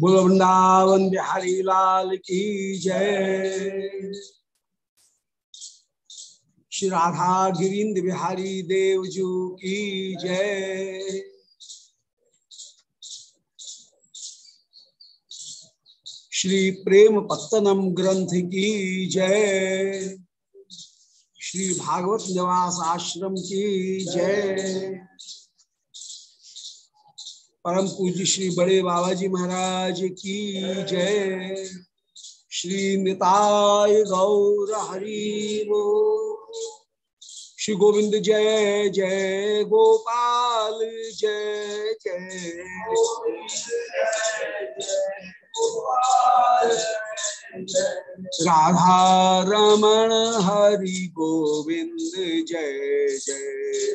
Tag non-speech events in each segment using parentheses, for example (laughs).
बोल वृंदावन बिहारी लाल की जय। श्री राधा गिरीन्द्र बिहारी देवजू की जय। श्री प्रेम पत्तनम ग्रंथ की जय। श्री भागवत निवास आश्रम की जय। परम पूज्य श्री बड़े बाबा जी महाराज की जय। श्री निताय गौर हरि श्री गोविंद जय जय गोपाल, जय जय। राधा रमण हरि गोविंद जय जय।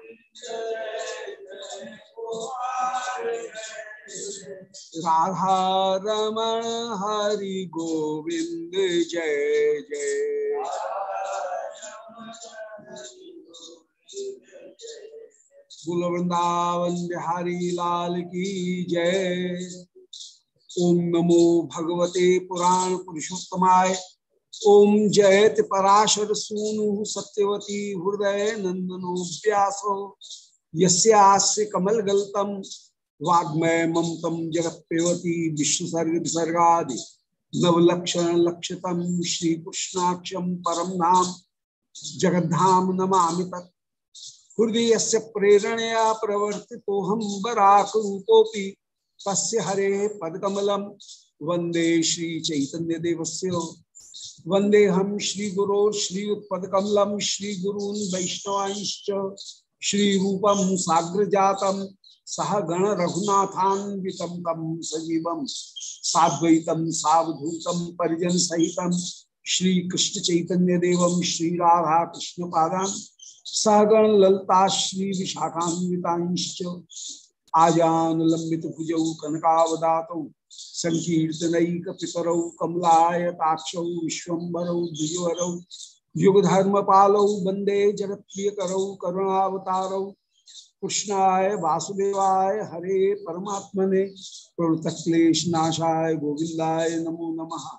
राधा रमण हरि गोविंद जय जय। बोलो वृंदावन बिहारी लाल की जय। ओम नमो भगवते पुराण पुरुषोत्तमाय। ओम जयत पराशर सूनु सत्यवती हृदय नंदनो व्यासो। यस्य कमल गलतम वाग्मय ममतम जगत पेवती विश्व विसर्गा नवलक्षण लक्षतम श्री कृष्णाक्षम परम जगद्धाम नमा तत्। हृदय से प्रेरणया प्रवर्ति हम बराक रूपोपी हरे पदकमलम वंदे श्री चैतन्य देवस्य वंदे हम श्री गुरो श्री उत्पदकमलम श्री गुरून वैष्णवांश्च श्री रूपम साग्र जातम सह गण रघुनाथान्वितम तम सजीवम साद्वैतम सावधूतम परिजन सहितम श्री कृष्ण चैतन्य देवम श्री राधा कृष्ण पादान ललता श्री विशाखान्विताश्च आजान लंबित भुजौ कनकावदात संकीर्तनक पितरौ कमलायताक्षौ, विश्वभरौ द्विजवरौ युगधर्म पालौ वंदे जगत प्रिय करौ करुणावतारौ, कृष्णाय वासुदेवाय हरे परमात्मने प्रणतक्लेश नाशाय गोविंदाय नमो नमः।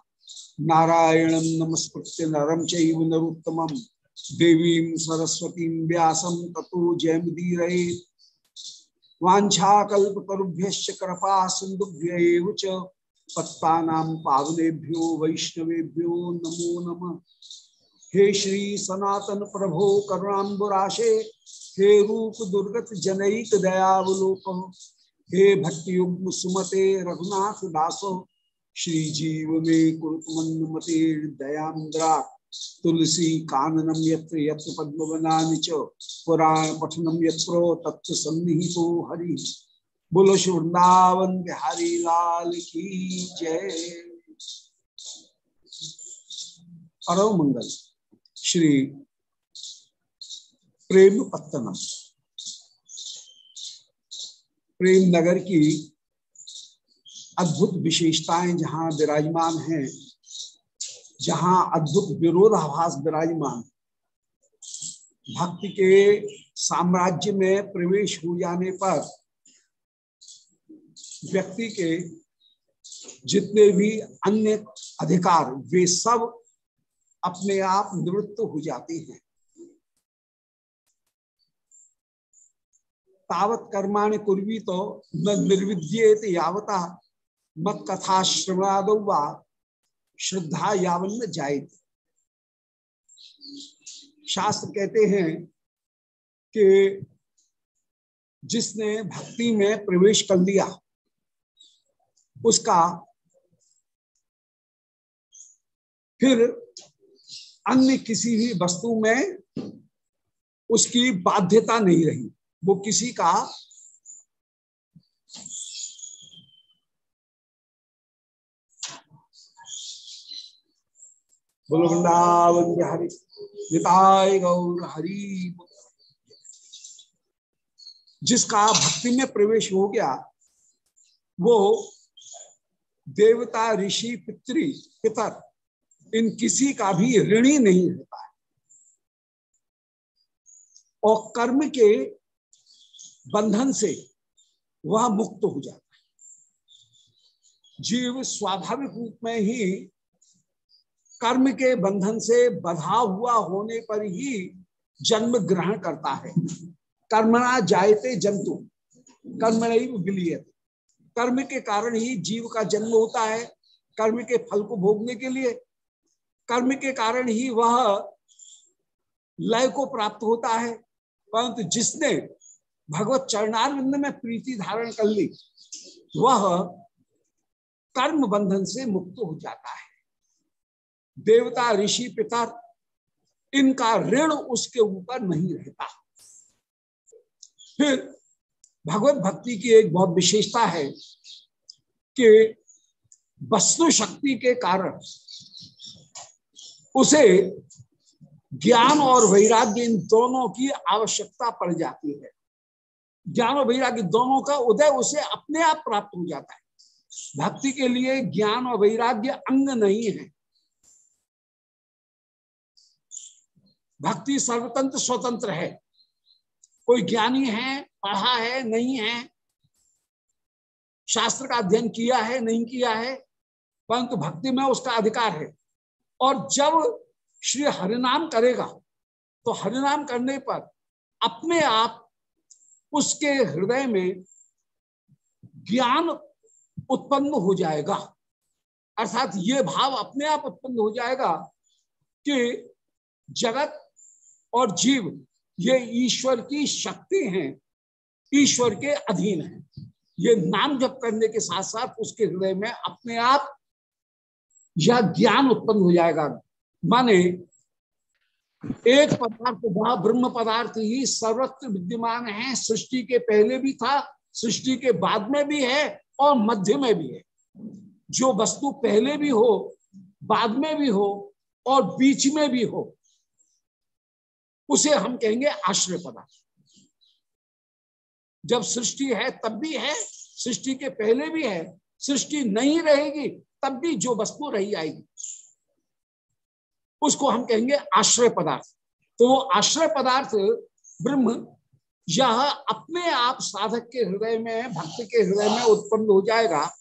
नारायण नमस्कृत्य नरं चैव देवीं सरस्वतीं व्यासं ततो वाछाकुभ्य कृपा सिंधुभ्य पत्ता पावनेभ्यो वैष्णवेभ्यो, नमो नमः। हे श्री सनातन प्रभो करुणाबुराशे हे रूप दुर्गत जनक दयावलोक, हे भट्टयुग्म सुमते रघुनाथ दासो, श्री जीव में तुलसी काननम यत्र यत्र पद्मवनानि च पुराण पठनम यत्र तत्व सन्निहितो हरि। बोलो वृंदावन बिहारी लाल की जय। अरो मंगल। श्री प्रेम पत्तनम प्रेम नगर की अद्भुत विशेषताएँ जहाँ विराजमान हैं जहाँ अद्भुत विरोधाभास विराजमान। भक्ति के साम्राज्य में प्रवेश हो जाने पर व्यक्ति के जितने भी अन्य अधिकार, वे सब अपने आप निवृत्त हो जाते हैं। तावत कर्माण कुर्वी तो न निर्विद्येत यावता मत कथा श्रवणादौ श्रद्धा यावन में शास्त्र कहते हैं कि जिसने भक्ति में प्रवेश कर लिया, उसका फिर अन्य किसी भी वस्तु में उसकी बाध्यता नहीं रही। वो किसी का बोलो वृंदावन बिहारी निताय गौर हरि जिसका भक्ति में प्रवेश हो गया, वो देवता, ऋषि, पितृ, पितर, इन किसी का भी ऋणी नहीं होता है। और कर्म के बंधन से वह मुक्त हो जाता है। जीव स्वाभाविक रूप में ही कर्म के बंधन से बधा हुआ होने पर ही जन्म ग्रहण करता है। कर्मणा जायते जंतु, कर्म नहीं कर्म के कारण ही जीव का जन्म होता है, कर्म के फल को भोगने के लिए। कर्म के कारण ही वह लय को प्राप्त होता है। परंतु जिसने भगवत चरणारविंद में प्रीति धारण कर ली, वह कर्म बंधन से मुक्त हो जाता है। देवता, ऋषि पिता इनका ऋण उसके ऊपर नहीं रहता। फिर भगवत भक्ति की एक बहुत विशेषता है कि वस्तु शक्ति के कारण उसे ज्ञान और वैराग्य इन दोनों की आवश्यकता पड़ जाती है। ज्ञान और वैराग्य दोनों का उदय उसे अपने आप प्राप्त हो जाता है। भक्ति के लिए ज्ञान और वैराग्य अंग नहीं है। भक्ति सर्वतंत्र स्वतंत्र है। कोई ज्ञानी है, पढ़ा है, नहीं है, शास्त्र का अध्ययन किया है, नहीं किया है, परंतु भक्ति में उसका अधिकार है। और जब श्री हरिनाम करेगा तो हरिनाम करने पर अपने आप उसके हृदय में ज्ञान उत्पन्न हो जाएगा। अर्थात ये भाव अपने आप उत्पन्न हो जाएगा कि जगत और जीव, ये ईश्वर की शक्ति हैं, ईश्वर के अधीन है। ये नाम जप करने के साथ साथ उसके हृदय में अपने आप यह ज्ञान उत्पन्न हो जाएगा। माने, एक पदार्थ वह ब्रह्म पदार्थ ही सर्वत्र विद्यमान है, सृष्टि के पहले भी था, सृष्टि के बाद में भी है और मध्य में भी है। जो वस्तु पहले भी हो, बाद में भी हो और बीच में भी हो उसे हम कहेंगे आश्रय पदार्थ। जब सृष्टि है, तब भी है, सृष्टि के पहले भी है, सृष्टि नहीं रहेगी, तब भी जो वस्तु रही आएगी। उसको हम कहेंगे आश्रय पदार्थ। तो वो आश्रय पदार्थ ब्रह्म यह अपने आप साधक के हृदय में, भक्ति के हृदय में उत्पन्न हो जाएगा,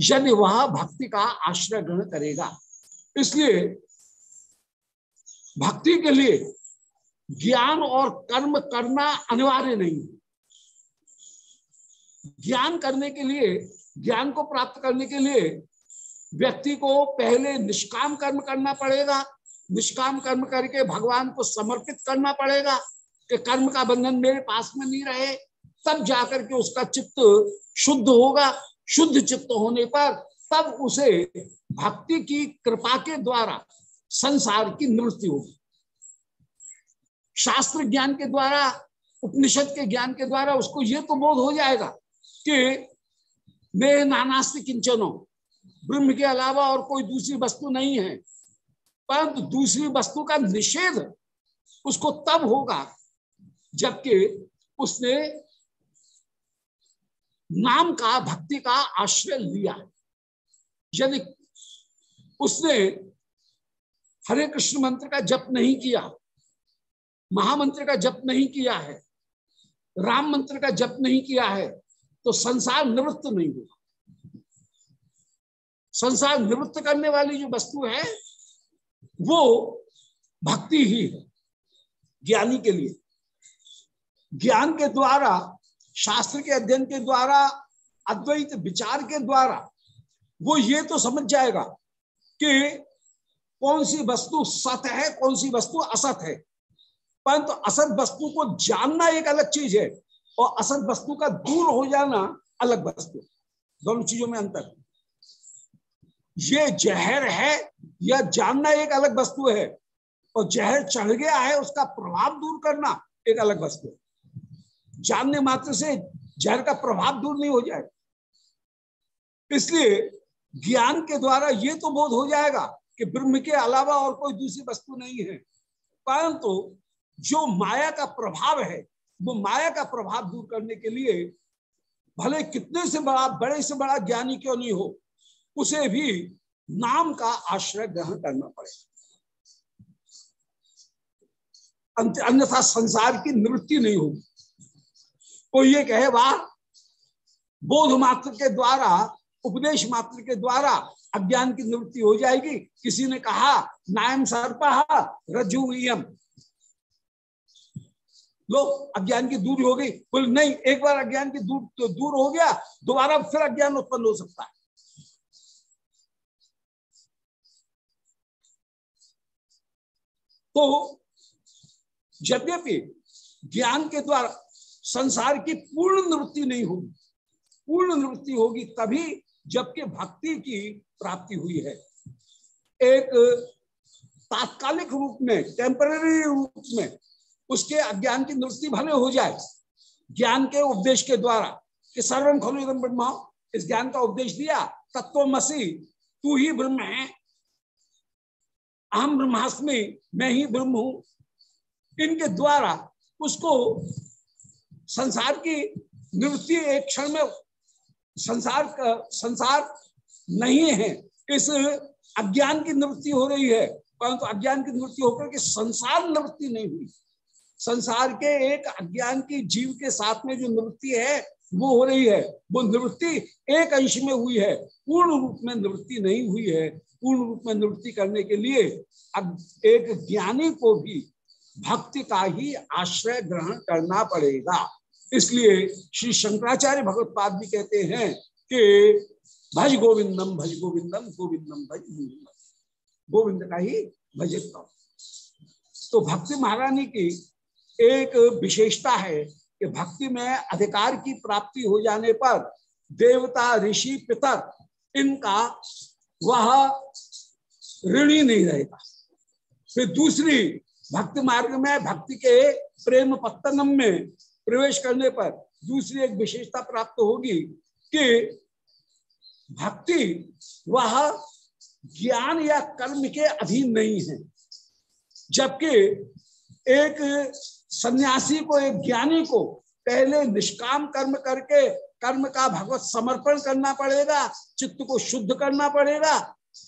यदि वह भक्ति का आश्रय ग्रहण करेगा। इसलिए भक्ति के लिए ज्ञान और कर्म करना अनिवार्य नहीं ज्ञान करने के लिए, ज्ञान को प्राप्त करने के लिए व्यक्ति को पहले निष्काम कर्म करना पड़ेगा। निष्काम कर्म करके भगवान को समर्पित करना पड़ेगा कि कर्म का बंधन मेरे पास में नहीं रहे, तब जाकर के उसका चित्त शुद्ध होगा। शुद्ध चित्त होने पर तब उसे भक्ति की कृपा के द्वारा संसार की निवृत्ति होगी। शास्त्र ज्ञान के द्वारा, उपनिषद के ज्ञान के द्वारा उसको ये तो बोध हो जाएगा कि मे नानास्ति किंचनो, ब्रह्म के अलावा और कोई दूसरी वस्तु नहीं है। परंतु दूसरी वस्तु का निषेध उसको तब होगा जबकि उसने नाम का, भक्ति का आश्रय लिया। यदि उसने हरे कृष्ण मंत्र का जप नहीं किया। महामंत्र का जप नहीं किया है, राम मंत्र का जप नहीं किया है तो संसार निवृत्त नहीं हुआ। संसार निवृत्त करने वाली जो वस्तु है, वो भक्ति ही है, ज्ञानी के लिए। ज्ञान के द्वारा, शास्त्र के अध्ययन के द्वारा, अद्वैत विचार के द्वारा, वो ये तो समझ जाएगा कि कौन सी वस्तु सत है, कौन सी वस्तु असत है। परंतु तो असत वस्तु को जानना एक अलग चीज़ है और असत वस्तु का दूर हो जाना अलग वस्तु। दोनों चीज़ों में अंतर। ये जहर है, यह जानना एक अलग वस्तु है और जहर चढ़ गया है, उसका प्रभाव दूर करना एक अलग वस्तु है। जानने मात्र से जहर का प्रभाव दूर नहीं हो जाए। इसलिए ज्ञान के द्वारा ये तो बोध हो जाएगा कि ब्रह्म के अलावा और कोई दूसरी वस्तु नहीं है। परंतु जो माया का प्रभाव है, वो माया का प्रभाव दूर करने के लिए भले कितने से बड़ा, बड़े से बड़ा ज्ञानी क्यों नहीं हो, उसे भी नाम का आश्रय ग्रहण करना पड़ेगा अन्यथा संसार की निवृत्ति नहीं होगी। कोई ये कहे, वाह, बोध मात्र के द्वारा, उपदेश मात्र के द्वारा अज्ञान की निवृत्ति हो जाएगी। किसी ने कहा, नायम सर्पा रजुयम लो अज्ञान की दूरी हो गई। बोल, नहीं, एक बार अज्ञान की दूर तो दूर हो गया, दोबारा फिर अज्ञान उत्पन्न हो सकता है। तो यद्यपि ज्ञान के द्वारा संसार की पूर्ण निवृत्ति नहीं होगी, पूर्ण निवृत्ति होगी तभी जबकि भक्ति की प्राप्ति हुई है। एक तात्कालिक रूप में टेम्पररी रूप में उसके अज्ञान की निवृत्ति भले हो जाए, ज्ञान के उपदेश के द्वारा कि सर्वम खलु इदम ब्रह्म, इस ज्ञान का उपदेश दिया तत्व मसी, तू ही ब्रह्म है। अहम ब्रह्मास्मि, मैं ही ब्रह्म हूँ। इनके द्वारा उसको संसार की निवृत्ति एक क्षण में संसार का, संसार नहीं है, इस अज्ञान की निवृत्ति हो रही है, परंतु अज्ञान की निवृत्ति होकर के संसार निवृत्ति नहीं हुई। संसार के एक अज्ञान की जीव के साथ में जो निवृत्ति है, वो हो रही है। वो निवृत्ति एक अंश में हुई है। पूर्ण रूप में निवृत्ति नहीं हुई है। पूर्ण रूप में निवृत्ति करने के लिए एक ज्ञानी को भी भक्ति का ही आश्रय ग्रहण करना पड़ेगा। इसलिए श्री शंकराचार्य भगवत पाद भी कहते हैं कि भज गोविंदम भज गोविंदम गोविंदम भज गोविंदम। गोविंद का ही भजित तो भक्ति महारानी की एक विशेषता है कि भक्ति में अधिकार की प्राप्ति हो जाने पर देवता, ऋषि, पितर, इनका वह ऋणी नहीं रहेगा। फिर दूसरी, भक्ति मार्ग में भक्ति के प्रेम पत्तनम में प्रवेश करने पर दूसरी एक विशेषता प्राप्त होगी कि भक्ति वह ज्ञान या कर्म के अधीन नहीं है, जबकि एक सन्यासी को, एक ज्ञानी को पहले निष्काम कर्म करके कर्म का भगवत समर्पण करना पड़ेगा, चित्त को शुद्ध करना पड़ेगा,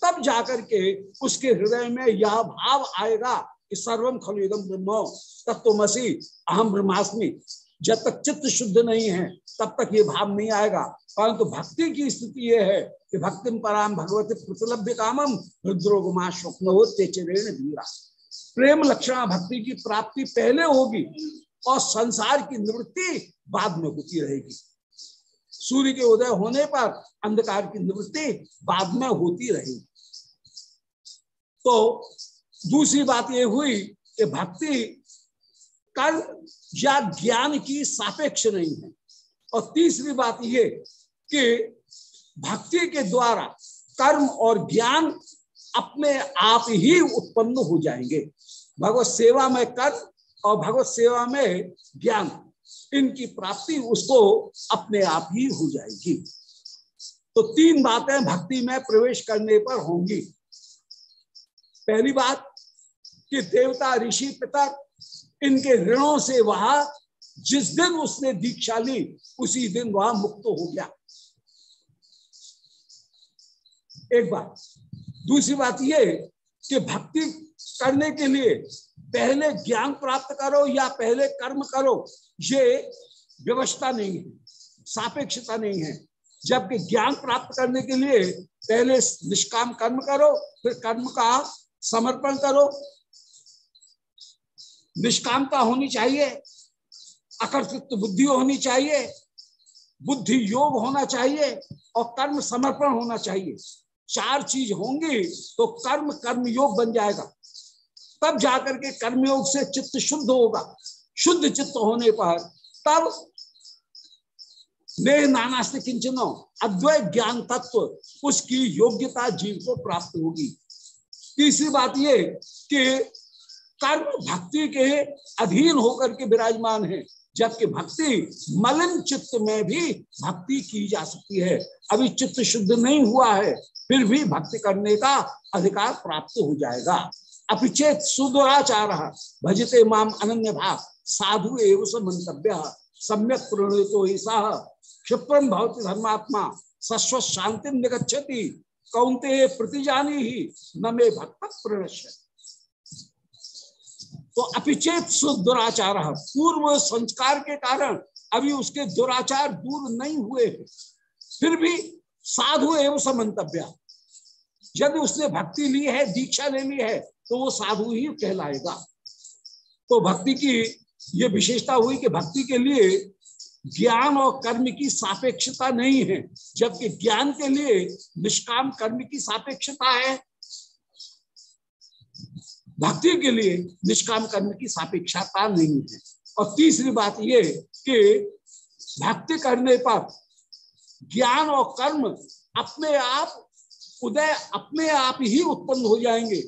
तब जाकर के उसके हृदय में यह भाव आएगा कि सर्वम खलुदम ब्रह्म। तत्वमसी अहम ब्रह्मास्मि, जब तक चित्त शुद्ध नहीं है, तब तक ये भाव नहीं आएगा। परंतु भक्ति की स्थिति यह है कि भक्तिम पराम भगवती प्रतिलभ्य कामम रुद्रोगमा स्वप्न हो तेचरेण धीरा प्रेम लक्षणा भक्ति की प्राप्ति पहले होगी और संसार की निवृत्ति बाद में होती रहेगी। सूर्य के उदय होने पर अंधकार की निवृत्ति बाद में होती रहेगी। तो दूसरी बात यह हुई कि भक्ति कर या ज्ञान की सापेक्ष नहीं है। और तीसरी बात यह कि भक्ति के द्वारा कर्म और ज्ञान अपने आप ही उत्पन्न हो जाएँगे। भगवत सेवा में कर्म और भगवत सेवा में ज्ञान, इनकी प्राप्ति उसको अपने आप ही हो जाएगी। तो तीन बातें भक्ति में प्रवेश करने पर होंगी। पहली बात कि देवता, ऋषि पितर इनके ऋणों से वह जिस दिन उसने दीक्षा ली, उसी दिन वह मुक्त हो गया। एक बात दूसरी बात ये कि भक्ति करने के लिए पहले ज्ञान प्राप्त करो या पहले कर्म करो, ये व्यवस्था नहीं है, सापेक्षता नहीं है। जबकि ज्ञान प्राप्त करने के लिए पहले निष्काम कर्म करो, फिर कर्म का समर्पण करो। निष्कामता होनी चाहिए, अकर्तृत्व बुद्धि होनी चाहिए, बुद्धि योग होना चाहिए और कर्म समर्पण होना चाहिए। चार चीज़ होंगी तो कर्म कर्म योग बन जाएगा। तब जाकर के कर्मयोग से चित्त शुद्ध होगा। शुद्ध चित्त होने पर तब ने नानास्ते किंचनो, अद्वैत ज्ञान तत्व, उसकी योग्यता जीव को प्राप्त होगी। तीसरी बात ये कि कर्म भक्ति के अधीन होकर के विराजमान है, जबकि भक्ति मलिन चित्त में भी भक्ति की जा सकती है। अभी चित्त शुद्ध नहीं हुआ है फिर भी भक्ति करने का अधिकार प्राप्त हो जाएगा। अपिचेत सुदुराचार, भजते माम अनन्य भाव साधु एवं स मंतव्य सम्यक प्रणीतो ऐसा क्षिप्रम भवती धर्मात्मा सस्व शांति निगछति कौंते प्रतिजानी ही न मे भक्त प्रणश्य तो अपिचेत सुदुराचार, पूर्व संस्कार के कारण अभी उसके दुराचार दूर नहीं हुए फिर भी साधु एवं समन्तव्य। यदि उसने भक्ति ली है, दीक्षा ले ली है तो वो साधु ही कहलाएगा। तो भक्ति की ये विशेषता हुई कि भक्ति के लिए ज्ञान और कर्म की सापेक्षता नहीं है, जबकि ज्ञान के लिए निष्काम कर्म की सापेक्षता है। भक्ति के लिए निष्काम कर्म की सापेक्षता नहीं है। और तीसरी बात ये कि भक्ति करने पर ज्ञान और कर्म अपने आप उदय अपने आप ही उत्पन्न हो जाएँगे।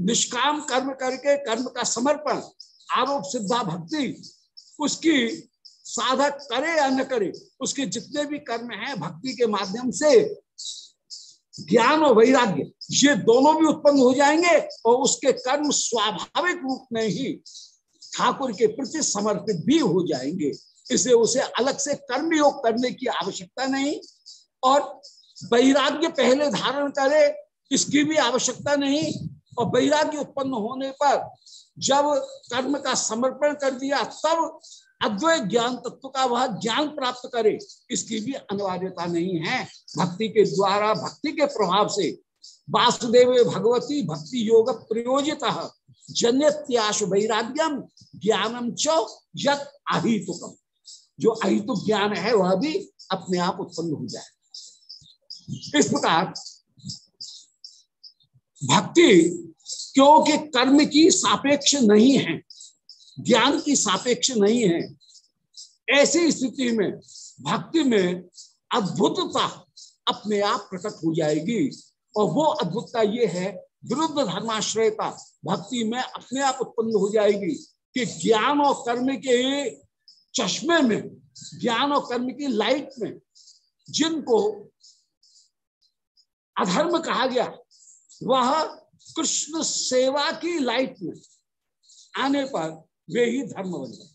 निष्काम कर्म करके कर्म का समर्पण, आरोप सिद्धा भक्ति, उसकी साधक करे या न करे, उसके जितने भी कर्म हैं भक्ति के माध्यम से, ज्ञान और वैराग्य, ये दोनों भी उत्पन्न हो जाएँगे और उसके कर्म स्वाभाविक रूप में ही ठाकुर के प्रति समर्पित भी हो जाएँगे। इसे उसे अलग से कर्म योग करने की आवश्यकता नहीं और वैराग्य पहले धारण करे, इसकी भी आवश्यकता नहीं। और वैराग्य उत्पन्न होने पर जब कर्म का समर्पण कर दिया, तब अद्वैत ज्ञान तत्व का वह ज्ञान प्राप्त करे, इसकी भी अनिवार्यता नहीं है। भक्ति के द्वारा, भक्ति के प्रभाव से वासुदेव भगवती भक्ति योग प्रयोजित जन्यत्याश वैराग्यम ज्ञानम च यत अहितुकम। जो अहितुक ज्ञान है, वह भी अपने आप उत्पन्न हो जाए। इस प्रकार भक्ति क्योंकि कर्म की सापेक्ष नहीं है, ज्ञान की सापेक्ष नहीं है, ऐसी स्थिति में भक्ति में अद्भुतता अपने आप प्रकट हो जाएगी और वो अद्भुतता ये है, विरुद्ध धर्माश्रयता भक्ति में अपने आप उत्पन्न हो जाएगी कि ज्ञान और कर्म के चश्मे में, ज्ञान और कर्म की लाइट में जिनको अधर्म कहा गया। वह कृष्ण सेवा की लाइट में आने पर वे ही धर्म बन गए।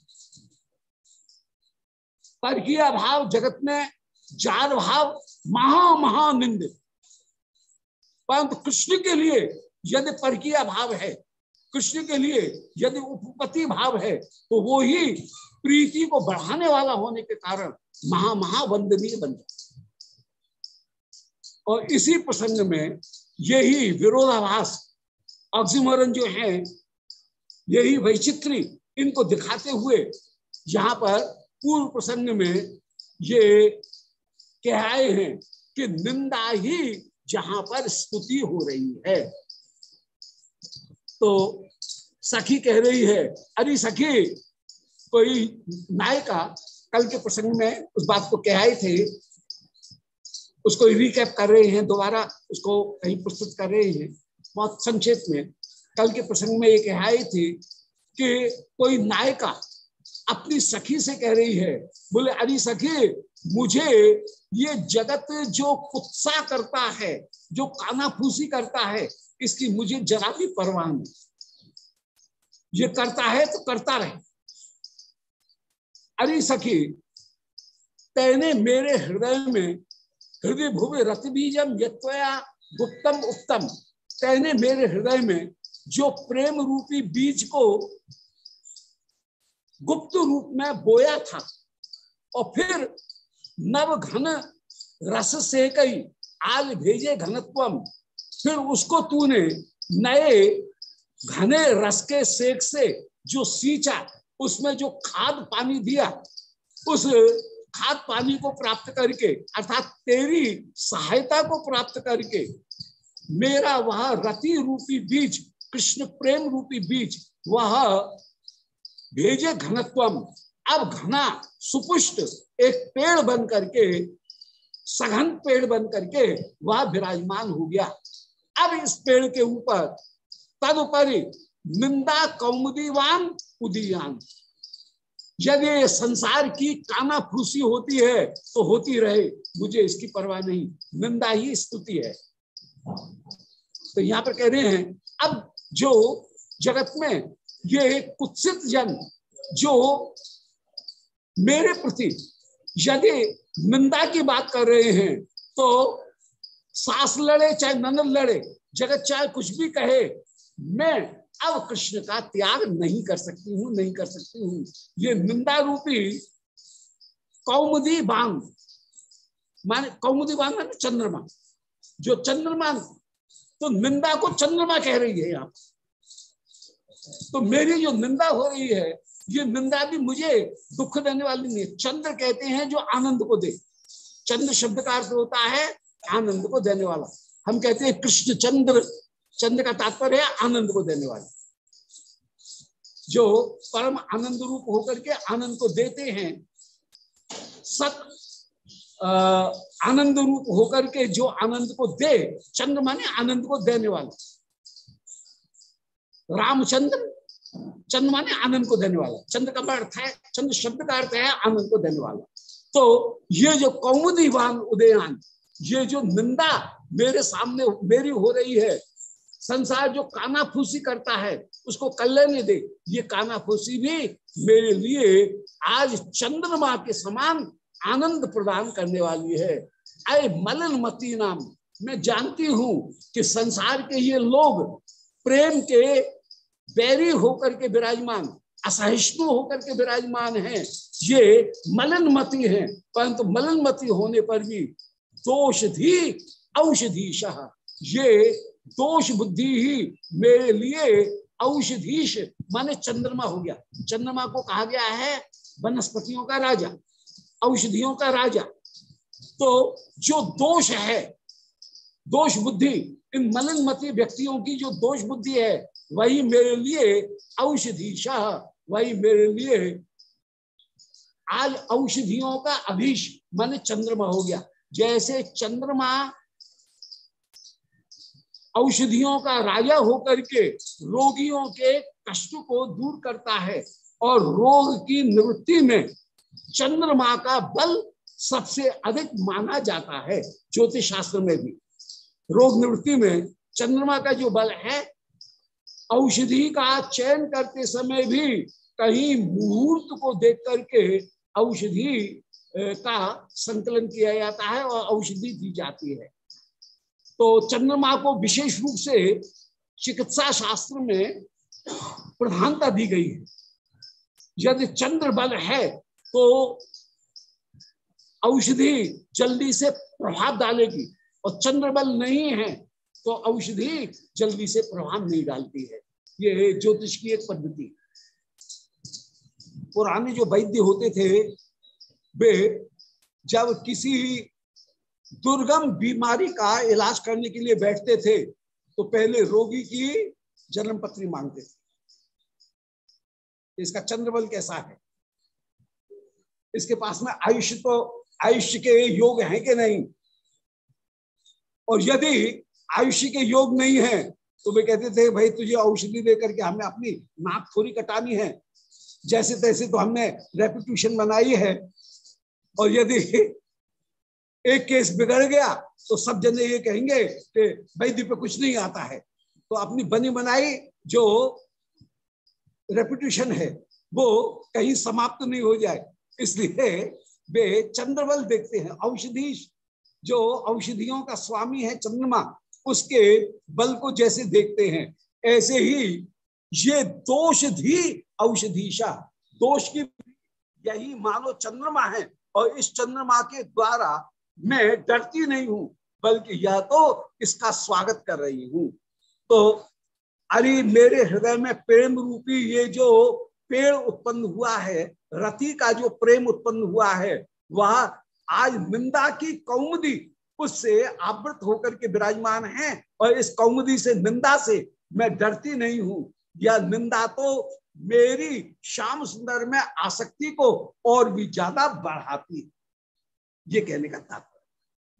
पर की अभाव जगत में जार भाव महा महानिंदित परंतु कृष्ण के लिए यदि पर भाव है, कृष्ण के लिए यदि उपपति भाव है तो वो ही प्रीति को बढ़ाने वाला होने के कारण महा महावंदनीय बन जाता और इसी प्रसंग में यही विरोधाभास, ऑक्सीमोरन जो है, यही वैचित्री इनको दिखाते हुए यहाँ पर पूर्व प्रसंग में ये कह आए हैं कि निंदा ही जहाँ पर स्तुति हो रही है। तो सखी कह रही है, अरे सखी, कोई नायिका कल के प्रसंग में उस बात को कह आए थे उसको रिकैप कर रहे हैं, दोबारा उसको कहीं प्रस्तुत कर रहे हैं। बहुत संक्षेप में, कल के प्रसंग में ये कह आई थी कि कोई नायिका अपनी सखी से कह रही है, बोले, अरे सखी, मुझे ये जगत जो कुत्सा करता है, जो कानाफूसी करता है, इसकी मुझे जरा भी परवाह नहीं। ये करता है तो करता रहे। अरे सखी, तेने मेरे हृदय में हृदय भूमि रथ बीजम यत्वया गुप्तम उत्तम तेने मेरे हृदय में जो प्रेम रूपी बीज को गुप्त रूप में बोया था, और फिर नव घन रस से कई आल भेजे घनत्वम, फिर उसको तूने नए घने रस के सेक से जो सींचा, उसमें जो खाद पानी दिया, उस खाद पानी को प्राप्त करके, अर्थात तेरी सहायता को प्राप्त करके, मेरा वह रति रूपी बीज, कृष्ण प्रेम रूपी बीज, वह भेजे घनत्वम। अब घना, सुपुष्ट, एक पेड़ बन करके, सघन पेड़ बन करके वह विराजमान हो गया। अब इस पेड़ के ऊपर, तदुपरि निंदा कौमुदीवान, उदीयान। यदि संसार की काना फूसी होती है तो होती रहे। मुझे इसकी परवाह नहीं। निंदा ही स्तुति है। तो यहाँ पर कह रहे हैं, अब जो जगत में ये कुत्सित जन, जो मेरे प्रति यदि निंदा की बात कर रहे हैं तो सास लड़े चाहे ननद लड़े, जगत चाहे कुछ भी कहे, मैं अब कृष्ण का त्याग नहीं कर सकती हूँ, नहीं कर सकती हूँ। ये निंदा रूपी कौमुदी बांग, माने कौमुदी बांग माने चंद्रमा। जो चंद्रमा तो निंदा को चंद्रमा कह रही है आप तो मेरी जो निंदा हो रही है, ये निंदा भी मुझे दुख देने वाली नहीं है। चंद्र कहते हैं जो आनंद को दे। चंद्र शब्द का अर्थ होता है, आनंद को देने वाला। हम कहते हैं कृष्ण चंद्र। चंद्र का तात्पर्य आनंद को देने वाले। जो परम आनंद रूप होकर के आनंद को देते हैं, सत आनंद रूप होकर के जो आनंद को दे, चंद्र माने आनंद को देने वाला। रामचंद्र, चंद्र माने आनंद को देने वाला। चंद्र का अर्थ है, चंद्र शब्द का अर्थ है आनंद को देने वाला। तो ये जो कौमुदीवान उदयन, ये जो निंदा मेरे सामने मेरी हो रही है संसार जो काना फूसी करता है, उसको कल्याण दे। ये काना फूसी भी मेरे लिए आज चंद्रमा के समान आनंद प्रदान करने वाली है। अय मलन मती नाम, मैं जानती हूँ कि संसार के ये लोग प्रेम के बैरी होकर के विराजमान, असहिष्णु होकर के विराजमान हैं। ये मलन मती है, परंतु मलन मती होने पर भी दोषधि औषधीश ये दोष बुद्धि ही मेरे लिए औषधीश, माने चंद्रमा हो गया। चंद्रमा को कहा गया है, वनस्पतियों का राजा, औषधियों का राजा। तो जो दोष है, दोष बुद्धि, इन मलिनमती व्यक्तियों की जो दोष बुद्धि है, वही मेरे लिए औषधीशा, वही मेरे लिए आज औषधियों का अभीष माने चंद्रमा हो गया। जैसे चंद्रमा औषधियों का राजा होकर के रोगियों के कष्ट को दूर करता है और रोग की निवृत्ति में चंद्रमा का बल सबसे अधिक माना जाता है ज्योतिष शास्त्र में भी। रोग निवृत्ति में चंद्रमा का जो बल है, औषधि का चयन करते समय भी कहीं मुहूर्त को देख करके औषधि का संकलन किया जाता है और औषधि दी जाती है। तो चंद्रमा को विशेष रूप से चिकित्सा शास्त्र में प्रधानता दी गई है। यदि चंद्र बल है तो औषधि जल्दी से प्रभाव डालेगी। और चंद्र बल नहीं है तो औषधि जल्दी से प्रभाव नहीं डालती है। ये ज्योतिष की एक पद्धति। पुराने जो वैद्य होते थे, वे जब किसी दुर्गम बीमारी का इलाज करने के लिए बैठते थे तो पहले रोगी की जन्म पत्री मांगते थे। इसका चंद्रबल कैसा है? इसके पास में आयुष्य तो आयुष्य के योग है कि नहीं? और यदि आयुष्य के योग नहीं है तो वे कहते थे, भाई, तुझे औषधि देकर के हमें अपनी नाक थोड़ी कटानी है। जैसे तैसे तो हमने रेपुटेशन बनाई है। और यदि एक केस बिगड़ गया तो सब जने ये कहेंगे कि वैद्य पे कुछ नहीं आता है। तो अपनी बनी बनाई जो रेपुटेशन है, वो कहीं समाप्त नहीं हो जाए। इसलिए वे चंद्रबल देखते हैं। औषधीश, जो औषधियों का स्वामी है चंद्रमा, उसके बल को जैसे देखते हैं, ऐसे ही ये दोष भी औषधिशा। दोष की यही मानो चंद्रमा है और इस चंद्रमा के द्वारा मैं डरती नहीं हूँ, बल्कि यह तो इसका स्वागत कर रही हूँ। तो अरे मेरे हृदय में प्रेम रूपी ये जो पेड़ उत्पन्न हुआ है, रति का जो प्रेम उत्पन्न हुआ है, वह आज निंदा की कौमुदी उससे आवृत होकर के विराजमान है और इस कौमुदी से, निंदा से मैं डरती नहीं हूँ। या निंदा तो मेरी श्याम सुंदर में आसक्ति को और भी ज़्यादा बढ़ाती है। ये कहने का तात्पर्य।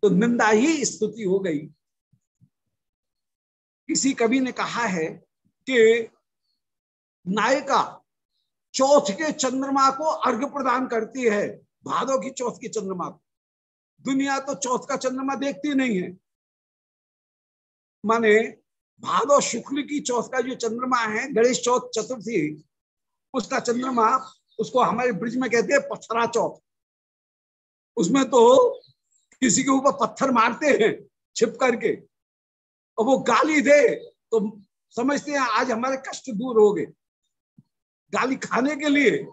तो निंदा ही स्तुति हो गई। किसी कवि ने कहा है कि नायिका चौथ के चंद्रमा को अर्घ प्रदान करती है भादो की चौथ की चंद्रमा को। दुनिया तो चौथ का चंद्रमा देखती नहीं है। माने भादो शुक्ल की चौथ का जो चंद्रमा है, गणेश चौथ चतुर्थी, उसका चंद्रमा उसको हमारे ब्रिज में कहते हैं पथरा चौथ। उसमें तो किसी के ऊपर पत्थर मारते हैं, छिप करके। और वो गाली दे तो समझते हैं आज हमारे कष्ट दूर हो गए। गाली खाने के लिए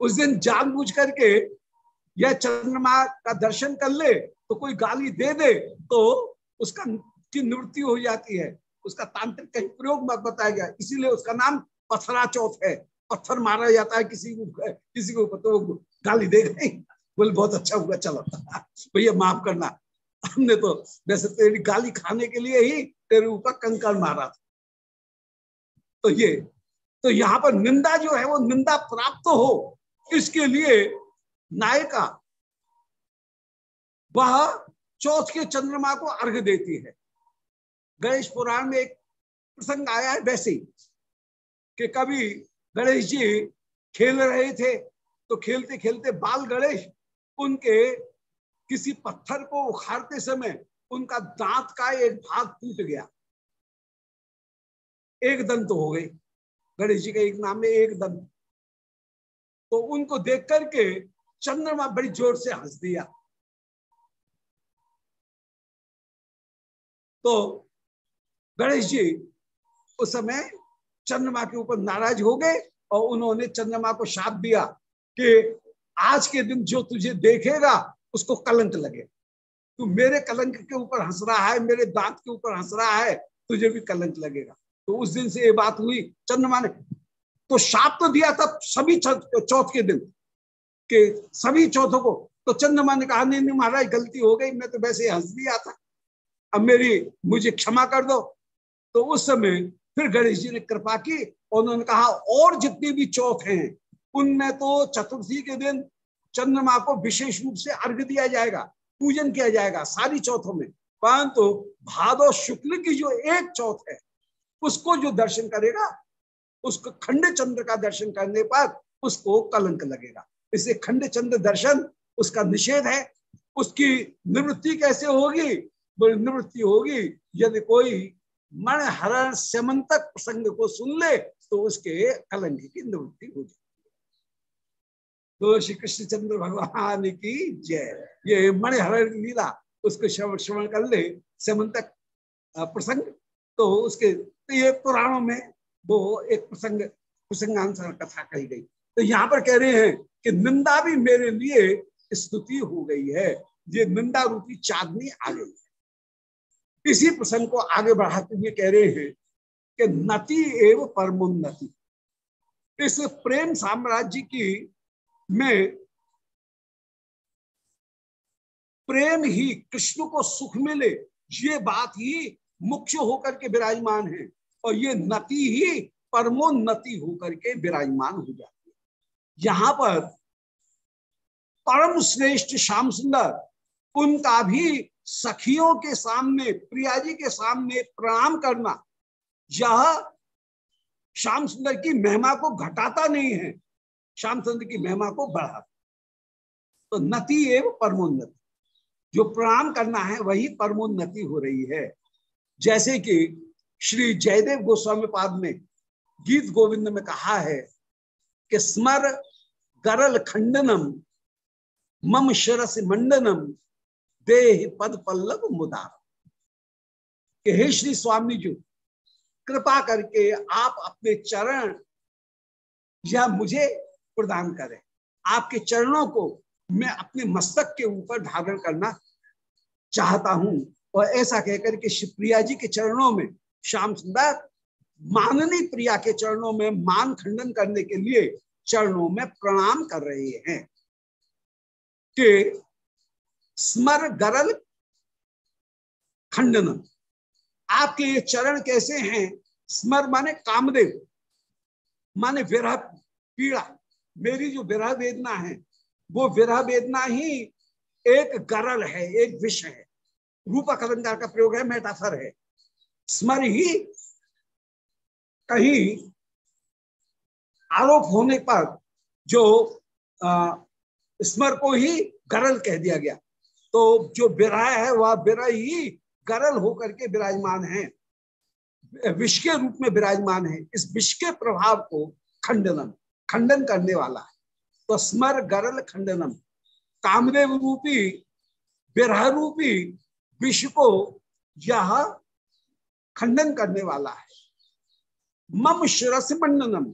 उस दिन जानबूझ करके यह चंद्रमा का दर्शन कर ले तो कोई गाली दे दे तो उसका की निवृत्ति हो जाती है। उसका तांत्रिक कहीं प्रयोग मत बताया गया। इसीलिए उसका नाम पथरा चौथ है। पत्थर मारा जाता है किसी को किसी को तो गाली दे गई बोले, बहुत अच्छा हुआ, चलो। (laughs) भैया, माफ़ करना। हमने तो वैसे तेरी गाली खाने के लिए ही तेरे ऊपर कंकड़ मारा था। तो ये तो यहाँ पर निंदा जो है, वो निंदा प्राप्त हो, इसके लिए नायिका वह चौथ के चंद्रमा को अर्घ देती है। गणेश पुराण में एक प्रसंग आया है वैसे कि कभी गणेश जी खेल रहे थे तो खेलते खेलते बाल गणेश उनके किसी पत्थर को उखाड़ते समय उनका दांत का एक भाग टूट गया। एक दंत हो गए गणेश जी का एक नाम में एक दंत। तो उनको देख करके चंद्रमा बड़ी ज़ोर से हंस दिया। तो गणेश जी उस समय चंद्रमा के ऊपर नाराज़ हो गए और उन्होंने चंद्रमा को शाप दिया कि आज के दिन जो तुझे देखेगा, उसको कलंक लगे तू मेरे कलंक के ऊपर हंस रहा है, मेरे दांत के ऊपर हंस रहा है, तुझे भी कलंक लगेगा। तो उस दिन से ये बात हुई, चंद्रमा ने तो शाप तो दिया था सभी चौथ के दिन के सभी चौथों को। तो चंद्रमा ने कहा, नहीं नहीं महाराज, गलती हो गई, मैं तो वैसे हंस दिया था। अब मेरी, मुझे क्षमा कर दो। तो उस समय फिर गणेश जी ने कृपा की और उन्होंने कहा, और जितनी भी चौथ हैं उनमें तो चतुर्थी के दिन चंद्रमा को विशेष रूप से अर्घ दिया जाएगा, पूजन किया जाएगा सारी चौथों में। परंतु भादो शुक्ल की जो एक चौथ है, उसको जो दर्शन करेगा, उसको खंड चंद्र का दर्शन करने पर उसको कलंक लगेगा। इसलिए खंड चंद्र दर्शन उसका निषेध है। उसकी निवृत्ति कैसे होगी? निवृत्ति होगी यदि कोई मन हरण सेमंतक प्रसंग को सुन ले तो उसके कलंक की निवृत्ति हो जाए तो श्री कृष्ण चंद्र भगवान की जय। ये मणिहरण लीला, उसको श्रवण कर ले सेमंतक प्रसंग। तो उसके तो ये पुराणों में वो एक प्रसंग, प्रसंगानुसार कथा कही गई। तो यहाँ पर कह रहे हैं कि निंदा भी मेरे लिए स्तुति हो गई है। ये निंदा रूपी चांदनी आ गई है। इसी प्रसंग को आगे बढ़ाते हुए कह रहे हैं कि नति एवं परमोन्नति। इस प्रेम साम्राज्य की में प्रेम ही कृष्ण को सुख मिले, ये बात ही मुख्य होकर के विराजमान है और ये नति ही परमोन्नति होकर के विराजमान हो जाती है। यहाँ पर परम श्रेष्ठ श्याम सुंदर उनका भी सखियों के सामने प्रिया जी के सामने प्रणाम करना, यह श्याम सुंदर की महिमा को घटाता नहीं है। श्यामचंद्र की महिमा को बढ़ा। तो नति एवं परमोन्नति। जो प्रणाम करना है, वही परमोन्नति हो रही है। जैसे कि श्री जयदेव गोस्वामी पाद ने गीत गोविंद में कहा है कि स्मर गरल खंडनम, मम शिरस मंडनम, देह पद पल्लव मुदार हे श्री स्वामी जी, कृपा करके आप अपने चरण या मुझे प्रदान करें। आपके चरणों को मैं अपने मस्तक के ऊपर धारण करना चाहता हूँ। और ऐसा कहकर के शिवप्रिया जी के चरणों में, श्याम सुंदर, माननी प्रिया के चरणों में मान खंडन करने के लिए चरणों में प्रणाम कर रहे हैं। कि स्मर गरल खंडन आपके ये चरण कैसे हैं? स्मर माने कामदेव, माने विरह पीड़ा। मेरी जो विरह वेदना है, वो विरह वेदना ही एक गरल है, एक विष है। रूपा कलंकार का प्रयोग है, मेटाफर है। स्मर ही कहीं आरोप होने पर जो स्मर को ही गरल कह दिया गया। तो जो विरह है, वह विरह ही गरल होकर के विराजमान है। विष के रूप में विराजमान है। इस विष के प्रभाव को खंडनम। खंडन करने वाला है। तो स्मर गरल खंडनम कामदेव रूपी विरह रूपी विष को यह खंडन करने वाला है। मम शिरस मंडनम,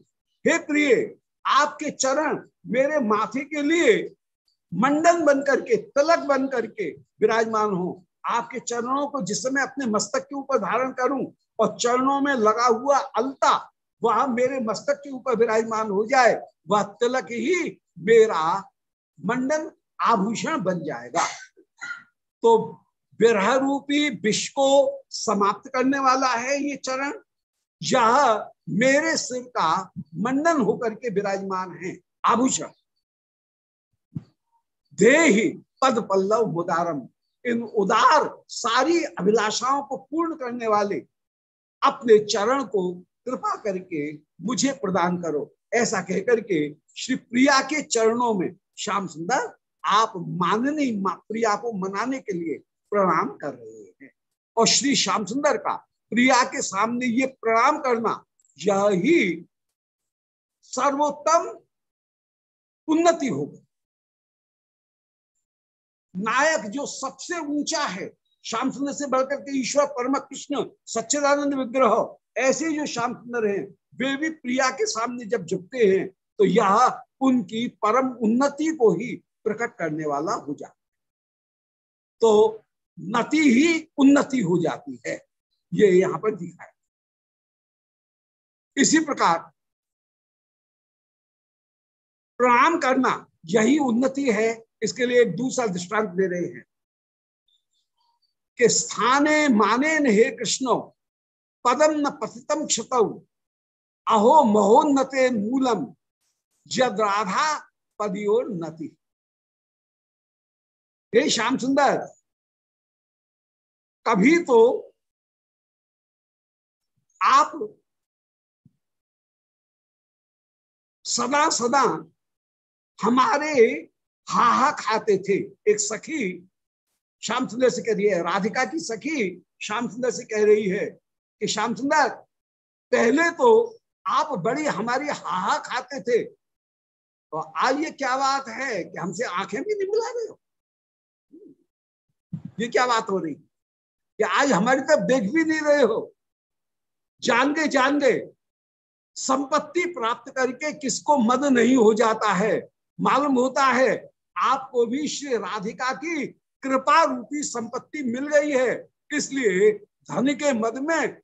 हे प्रिय, आपके चरण मेरे माथे के लिए मंडन बन करके तलक बन करके विराजमान हो। आपके चरणों को जिस समय अपने मस्तक के ऊपर धारण करूँ और चरणों में लगा हुआ अलता वह मेरे मस्तक के ऊपर विराजमान हो जाए, वह तिलक ही मेरा मंडन आभूषण बन जाएगा। तो विरह रूपी विष को समाप्त करने वाला है ये चरण, यह मेरे सिर का मंडन होकर के विराजमान है, आभूषण। देही पद पल्लव मुदारम, इन उदार सारी अभिलाषाओं को पूर्ण करने वाले अपने चरण को कृपा करके मुझे प्रदान करो। ऐसा कहकर के श्री प्रिया के चरणों में, श्याम सुंदर, आप मानने प्रिया को मनाने के लिए प्रणाम कर रहे हैं। और श्री श्याम सुंदर का, प्रिया के सामने ये प्रणाम करना, यह सर्वोत्तम उन्नति होगी नायक जो सबसे ऊँचा है, श्याम सुंदर से बढ़कर के ईश्वर परम कृष्ण सच्चिदानंद विग्रह ऐसे जो श्याम सुंदर हैं, वे भी प्रिया के सामने जब झुकते हैं तो यह उनकी परम उन्नति को ही प्रकट करने वाला हो जाता है। तो नति ही उन्नति हो जाती है। ये यहाँ पर दिखाया इसी प्रकार प्रणाम करना यही उन्नति है, इसके लिए एक दूसरा दृष्टांत दे रहे हैं कि स्थाने माने हे कृष्णो पदम न पतितम क्षत। अहो महोन्नते मूलम। जद राधा पदियोन्नति हे श्याम सुंदर कभी तो आप सदा सदा हमारे हा हा खाते थे। एक सखी श्याम सुंदर से कह रही है, राधिका की सखी श्याम सुंदर से कह रही है कि श्याम सुंदर, पहले तो आप बड़ी हमारी हाहा खाते थे। तो आज ये क्या बात है कि हमसे आँखें भी नहीं मिला रहे हो? ये क्या बात हो रही? कि आज हमारी तरफ़ देख भी नहीं रहे हो? जान गए जान गए संपत्ति प्राप्त करके किसको मद नहीं हो जाता है? मालूम होता है आपको भी श्री राधिका की कृपा रूपी संपत्ति मिल गई है। इसलिए धन के मद में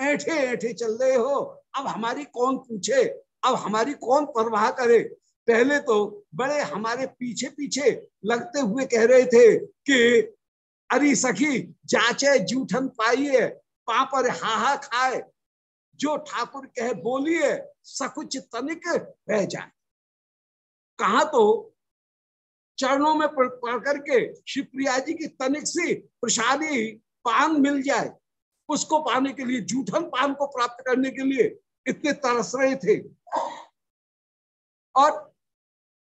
ऐठे ऐठे चल रहे हो। अब हमारी कौन पूछे? अब हमारी कौन परवाह करे? पहले तो बड़े हमारे पीछे पीछे लगते हुए कह रहे थे कि, अरे सखी, जाचे जूठन पाइए पापर हाहा खाए। जो ठाकुर कहे बोलिए, सकुच तनिक रह जाए। कहा तो चरणों में पढ़ करके शिवप्रिया जी की तनिक सी प्रसादी पान मिल जाए। उसको पाने के लिए, जूठन पान को प्राप्त करने के लिए इतने तरस रहे थे। और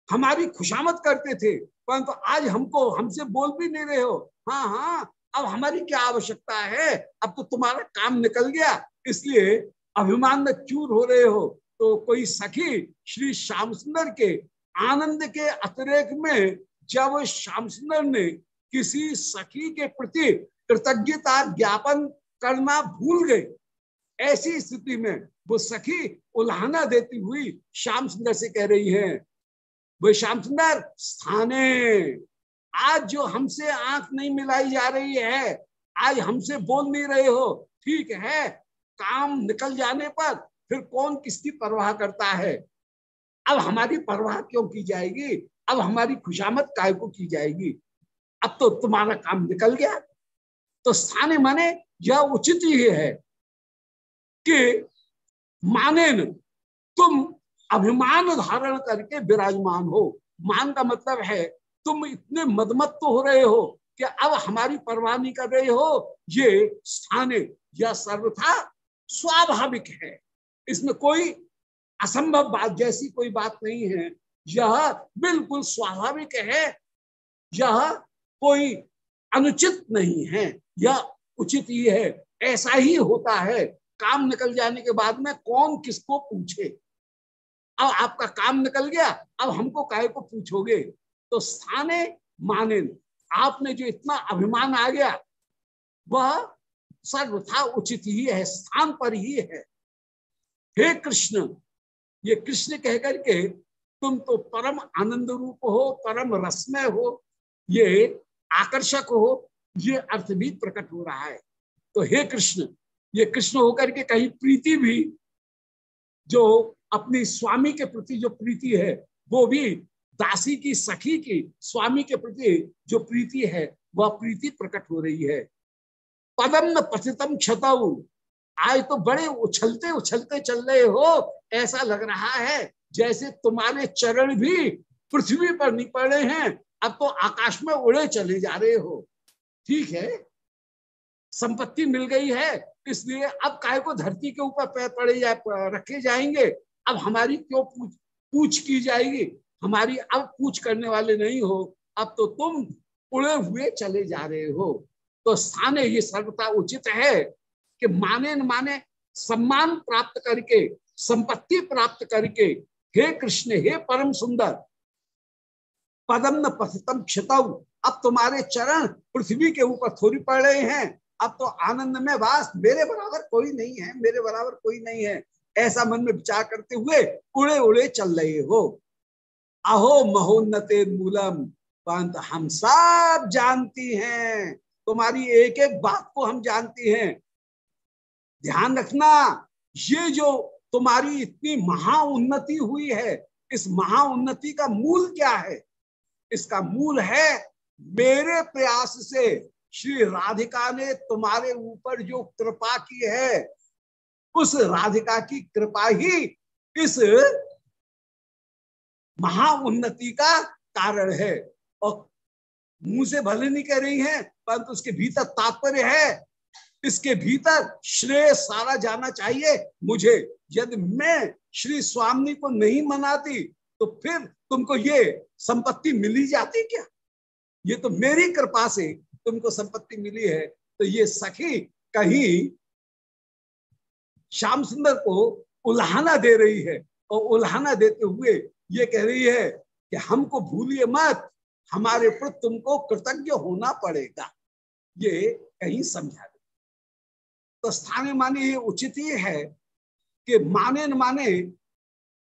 हमारी खुशामद करते थे, परंतु तो आज हमको, हमसे बोल भी नहीं रहे हो। हाँ हाँ अब हमारी क्या आवश्यकता है? अब तो तुम्हारा काम निकल गया, इसलिए अभिमान में चूर हो रहे हो? तो कोई सखी श्री श्याम सुंदर के आनंद के अतिरेक में, जब श्याम सुंदर ने किसी सखी के प्रति कृतज्ञता ज्ञापन करना भूल गए ऐसी स्थिति में वो सखी उल्हाना देती हुई श्याम सुंदर से कह रही है वो श्याम सुंदर, स्थाने। आज जो हमसे आँख नहीं मिलाई जा रही है, आज हमसे बोल नहीं रहे हो। ठीक है, काम निकल जाने पर फिर कौन किसकी परवाह करता है? अब हमारी परवाह क्यों की जाएगी? अब हमारी खुशामद काय को की जाएगी? अब तो तुम्हारा काम निकल गया। तो स्थाने माने यह उचित ही है कि माने तुम अभिमान धारण करके विराजमान हो। मान का मतलब है, तुम इतने मदमत तो हो रहे हो कि अब हमारी परवाह नहीं कर रहे हो। ये स्थाने यह सर्वथा स्वाभाविक है। इसमें कोई असंभव बात जैसी कोई बात नहीं है। यह बिल्कुल स्वाभाविक है। यह कोई अनुचित नहीं है। यह उचित ही है, ऐसा ही होता है। काम निकल जाने के बाद में कौन किसको पूछे? अब आपका काम निकल गया, अब हमको काय को पूछोगे? तो स्थाने माने, आपने जो इतना अभिमान आ गया, वह सर्वथा उचित ही है, स्थान पर ही है। हे कृष्ण, ये कृष्ण कहकर के तुम तो परम आनंद रूप हो, परम रसमय हो, ये आकर्षक हो ये अर्थ भी प्रकट हो रहा है। तो हे कृष्ण, ये कृष्ण होकर के कहीं प्रीति भी, जो अपनी स्वामी के प्रति जो प्रीति है, वो भी दासी की, सखी की, स्वामी के प्रति जो प्रीति है, वह प्रीति प्रकट हो रही है। पदम न पतितम क्षतऊ आज तो बड़े उछलते उछलते चल रहे हो। ऐसा लग रहा है जैसे तुम्हारे चरण भी पृथ्वी पर नहीं पड़े हैं। अब तो आकाश में उड़े चले जा रहे हो। ठीक है? संपत्ति मिल गई है, इसलिए अब काय को धरती के ऊपर पैर पड़े जा रखे जाएँगे? अब हमारी क्यों पूछ पूछ की जाएगी? हमारी अब पूछ करने वाले नहीं हो। अब तो तुम उड़े हुए चले जा रहे हो। तो स्थान ये सर्वता उचित है कि माने न माने सम्मान प्राप्त करके, संपत्ति प्राप्त करके, हे कृष्ण, हे परम सुंदर, पदम न पथतम क्षतव अब तुम्हारे चरण पृथ्वी के ऊपर थोड़ी पड़ रहे हैं। अब तो आनंद में वास, मेरे बराबर कोई नहीं है, मेरे बराबर कोई नहीं है। ऐसा मन में विचार करते हुए उड़े उड़े चल रहे हो। अहो महोन्नते मूलम पंत हम सब जानती हैं। तुम्हारी एक एक बात को हम जानती हैं। ध्यान रखना, ये जो तुम्हारी इतनी महा उन्नति हुई है, इस महा उन्नति का मूल क्या है? इसका मूल है मेरे प्रयास से श्री राधिका ने तुम्हारे ऊपर जो कृपा की है, उस राधिका की कृपा ही इस महा उन्नति का कारण है। और मुँह से भले नहीं कह रही है, परंतु उसके भीतर तात्पर्य है। इसके भीतर श्रेय सारा जाना चाहिए मुझे। यदि मैं श्री स्वामी को नहीं मनाती तो फिर तुमको ये संपत्ति मिली जाती क्या? ये तो मेरी कृपा से तुमको संपत्ति मिली है। तो ये सखी कहीं श्याम सुंदर को उल्हाना दे रही है और उल्हाना देते हुए ये कह रही है कि हमको भूलिए मत, हमारे पर तुमको कृतज्ञ होना पड़ेगा। ये कहीं समझा दे तो स्थानीय माने ये उचित ही है कि माने न माने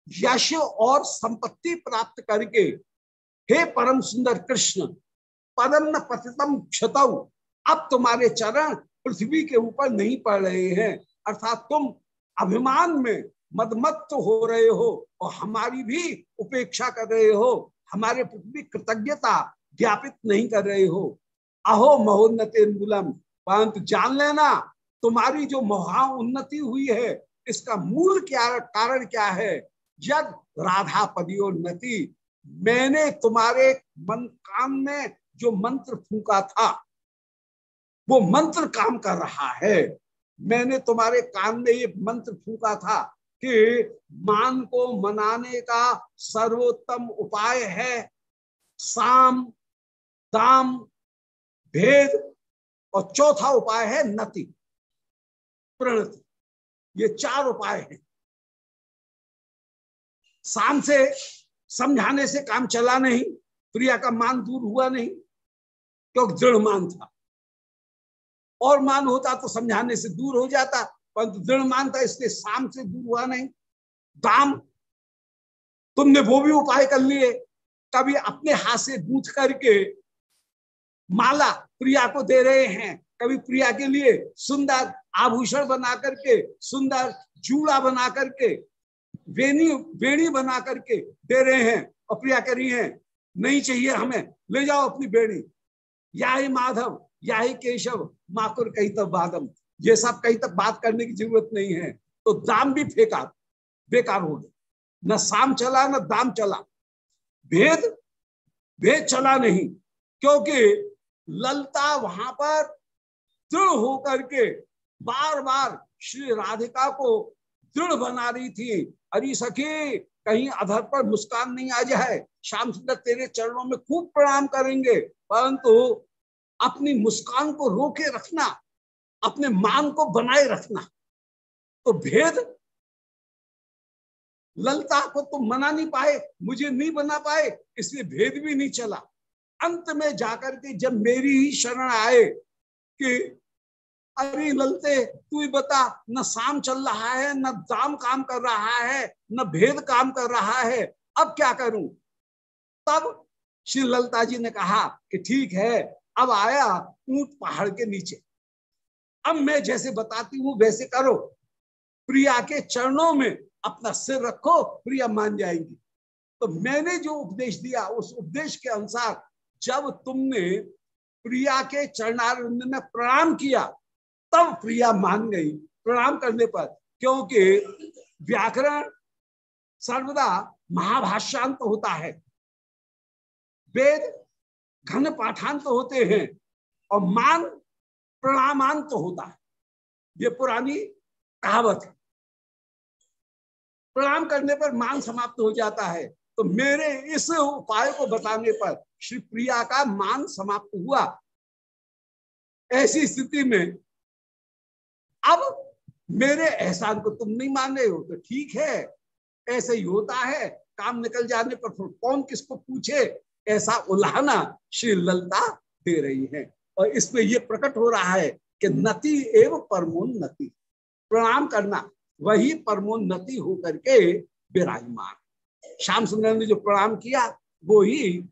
यश और संपत्ति प्राप्त करके हे परम सुंदर कृष्ण परम न पतितम क्षतव अब तुम्हारे चरण पृथ्वी के ऊपर नहीं पड़ रहे हैं। अर्थात तुम अभिमान में मदमत्त हो रहे हो और हमारी भी उपेक्षा कर रहे हो। हमारे प्रति कृतज्ञता ज्ञापित नहीं कर रहे हो। अहो महोन्नति मूलम, परंतु जान लेना, तुम्हारी जो महा उन्नति हुई है, इसका मूल क्या कारण क्या है? जब राधा पदियोन्नति मैंने तुम्हारे मन काम में जो मंत्र फूका था, वो मंत्र काम कर रहा है। मैंने तुम्हारे कान में ये मंत्र फूका था कि मान को मनाने का सर्वोत्तम उपाय है। साम, दाम, भेद और चौथा उपाय है नति, प्रणति। ये चार उपाय हैं। शाम से समझाने से काम चला नहीं, प्रिया का मान दूर हुआ नहीं क्योंकि दृढ़ मान था। और मान होता तो समझाने से दूर हो जाता, परंतु दृढ़ मान था इसलिए शाम से दूर हुआ नहीं। दाम, तुमने वो भी उपाय कर लिए कभी अपने हाथ से गूंथ करके माला प्रिया को दे रहे हैं। कभी प्रिया के लिए सुंदर आभूषण बना करके, सुंदर जूड़ा बना करके, वेणी वेणी बना करके दे रहे हैं। और प्रिया कह रही है, नहीं चाहिए हमें, ले जाओ अपनी बेड़ी या ही माधव या ही केशव, माकुर कही तब बादम। ये सब कहीं तक बात करने की ज़रूरत नहीं है। तो दाम भी फेंका बेकार हो गया। न शाम चला, न दाम चला। भेद भेद चला नहीं, क्योंकि ललता वहाँ पर दृढ़ होकर के बार बार श्री राधिका को दृढ़ बना रही थी। अरे सखी, कहीं अधर पर मुस्कान नहीं आ जाए। श्याम सुंदर तेरे चरणों में खूब प्रणाम करेंगे, परंतु अपनी मुस्कान को रोके रखना, अपने मान को बनाए रखना। तो भेद, ललता को तुम मना नहीं पाए, मुझे नहीं बना पाए, इसलिए भेद भी नहीं चला। अंत में जाकर के जब मेरी ही शरण आए कि, अरे ललते, तू ही बता, न शाम चल रहा है, न दाम काम कर रहा है, न भेद काम कर रहा है, अब क्या करूँ? तब श्री ललता जी ने कहा कि ठीक है, अब आया ऊँट पहाड़ के नीचे। अब मैं जैसे बताती हूँ, वैसे करो। प्रिया के चरणों में अपना सिर रखो, प्रिया मान जाएँगी। तो मैंने जो उपदेश दिया, उस उपदेश के अनुसार जब तुमने प्रिया के चरणारिंद में प्रणाम किया, तब प्रिया मान गई प्रणाम करने पर, क्योंकि व्याकरण सर्वदा महाभाष्यांत होता है। वेद घन पाठांत तो होते हैं और मान प्रणामांत तो होता है। ये पुरानी कहावत है। प्रणाम करने पर मान समाप्त हो जाता है। तो मेरे इस उपाय को बताने पर श्री प्रिया का मान समाप्त हुआ। ऐसी स्थिति में अब मेरे एहसान को तुम नहीं मान रहे हो तो ठीक है। ऐसे ही होता है। काम निकल जाने पर फिर कौन किसको पूछे? ऐसा उल्हाना श्री ललता दे रही है। और इसमें यह प्रकट हो रहा है कि नति एवं परमोन्नति। प्रणाम करना, वही परमोन्नति होकर के विराजमान। श्याम सुंदर ने जो प्रणाम किया, वो ही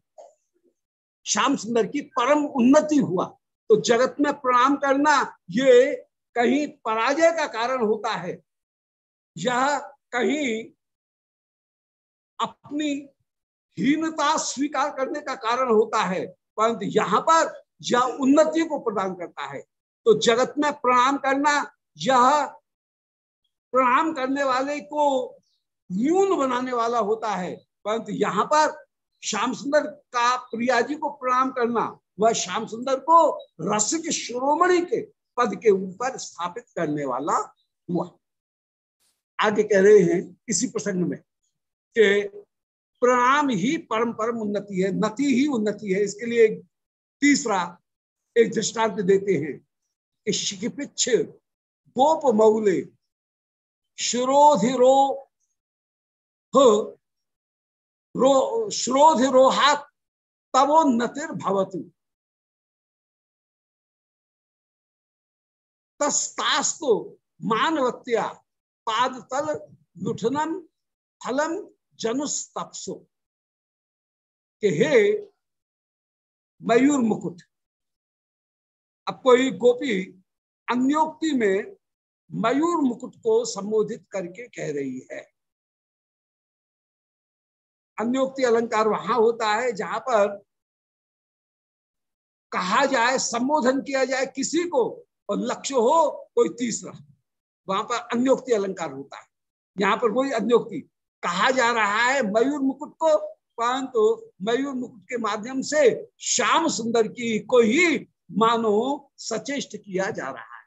श्याम सुंदर की परम उन्नति हुआ। तो जगत में प्रणाम करना, ये कहीं पराजय का कारण होता है। यह कहीं अपनी हीनता स्वीकार करने का कारण होता है, परंतु यहाँ पर यह उन्नति को प्रदान करता है। तो जगत में प्रणाम करना, यह प्रणाम करने वाले को न्यून बनाने वाला होता है। परंतु यहाँ पर श्याम सुंदर का प्रिया जी को प्रणाम करना, वह श्याम सुंदर को रसिक श्रोमणी के पद के ऊपर स्थापित करने वाला हुआ। आगे कह रहे हैं इसी प्रसंग में कि प्रणाम ही परम परम उन्नति है, नति ही उन्नति है। इसके लिए तीसरा एक दृष्टांत देते हैं कि शिकिपिच्छ गोप मऊले श्रोधिरो रो, श्रोधिरोहात तवोन्नतिर भवतु। तस्तास्तु मानवत्या पादतल लुठनम फलम जनुस्तपसो। के हे मयूर मुकुट, अब कोई गोपी अन्योक्ति में मयूर मुकुट को संबोधित करके कह रही है। अन्योक्ति अलंकार वहाँ होता है जहाँ पर कहा जाए, संबोधन किया जाए किसी को, और लक्ष्य हो कोई तीसरा। वहाँ पर अन्योक्ति अलंकार होता है। यहाँ पर कोई अन्योक्ति कहा जा रहा है मयूर मुकुट को। परंतु मयूर मुकुट के माध्यम से श्याम सुंदर की को ही मानो सचेष्ट किया जा रहा है।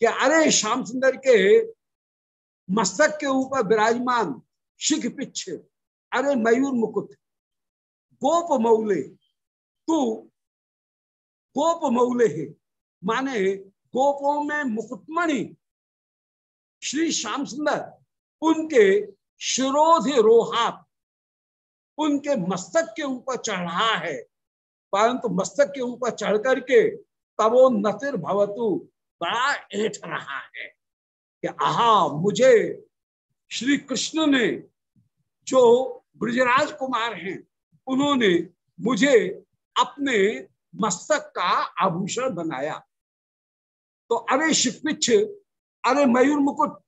कि अरे श्याम सुंदर के मस्तक के ऊपर विराजमान शिख पिछ अरे मयूर मुकुट, गोप मौले, तू गोप मौले है। माने गोपों में मुकुटमणि, श्री श्याम सुंदर, उनके शिरोधि रोहात उनके मस्तक के ऊपर चढ़ा है। परंतु मस्तक के ऊपर चढ़ करके तब नतिर भवतु बड़ा ऐठ रहा है कि आहा, मुझे श्री कृष्ण ने जो ब्रजराज कुमार हैं, उन्होंने मुझे अपने मस्तक का आभूषण बनाया। तो अरे शिपिछ अरे मयूर मुकुट,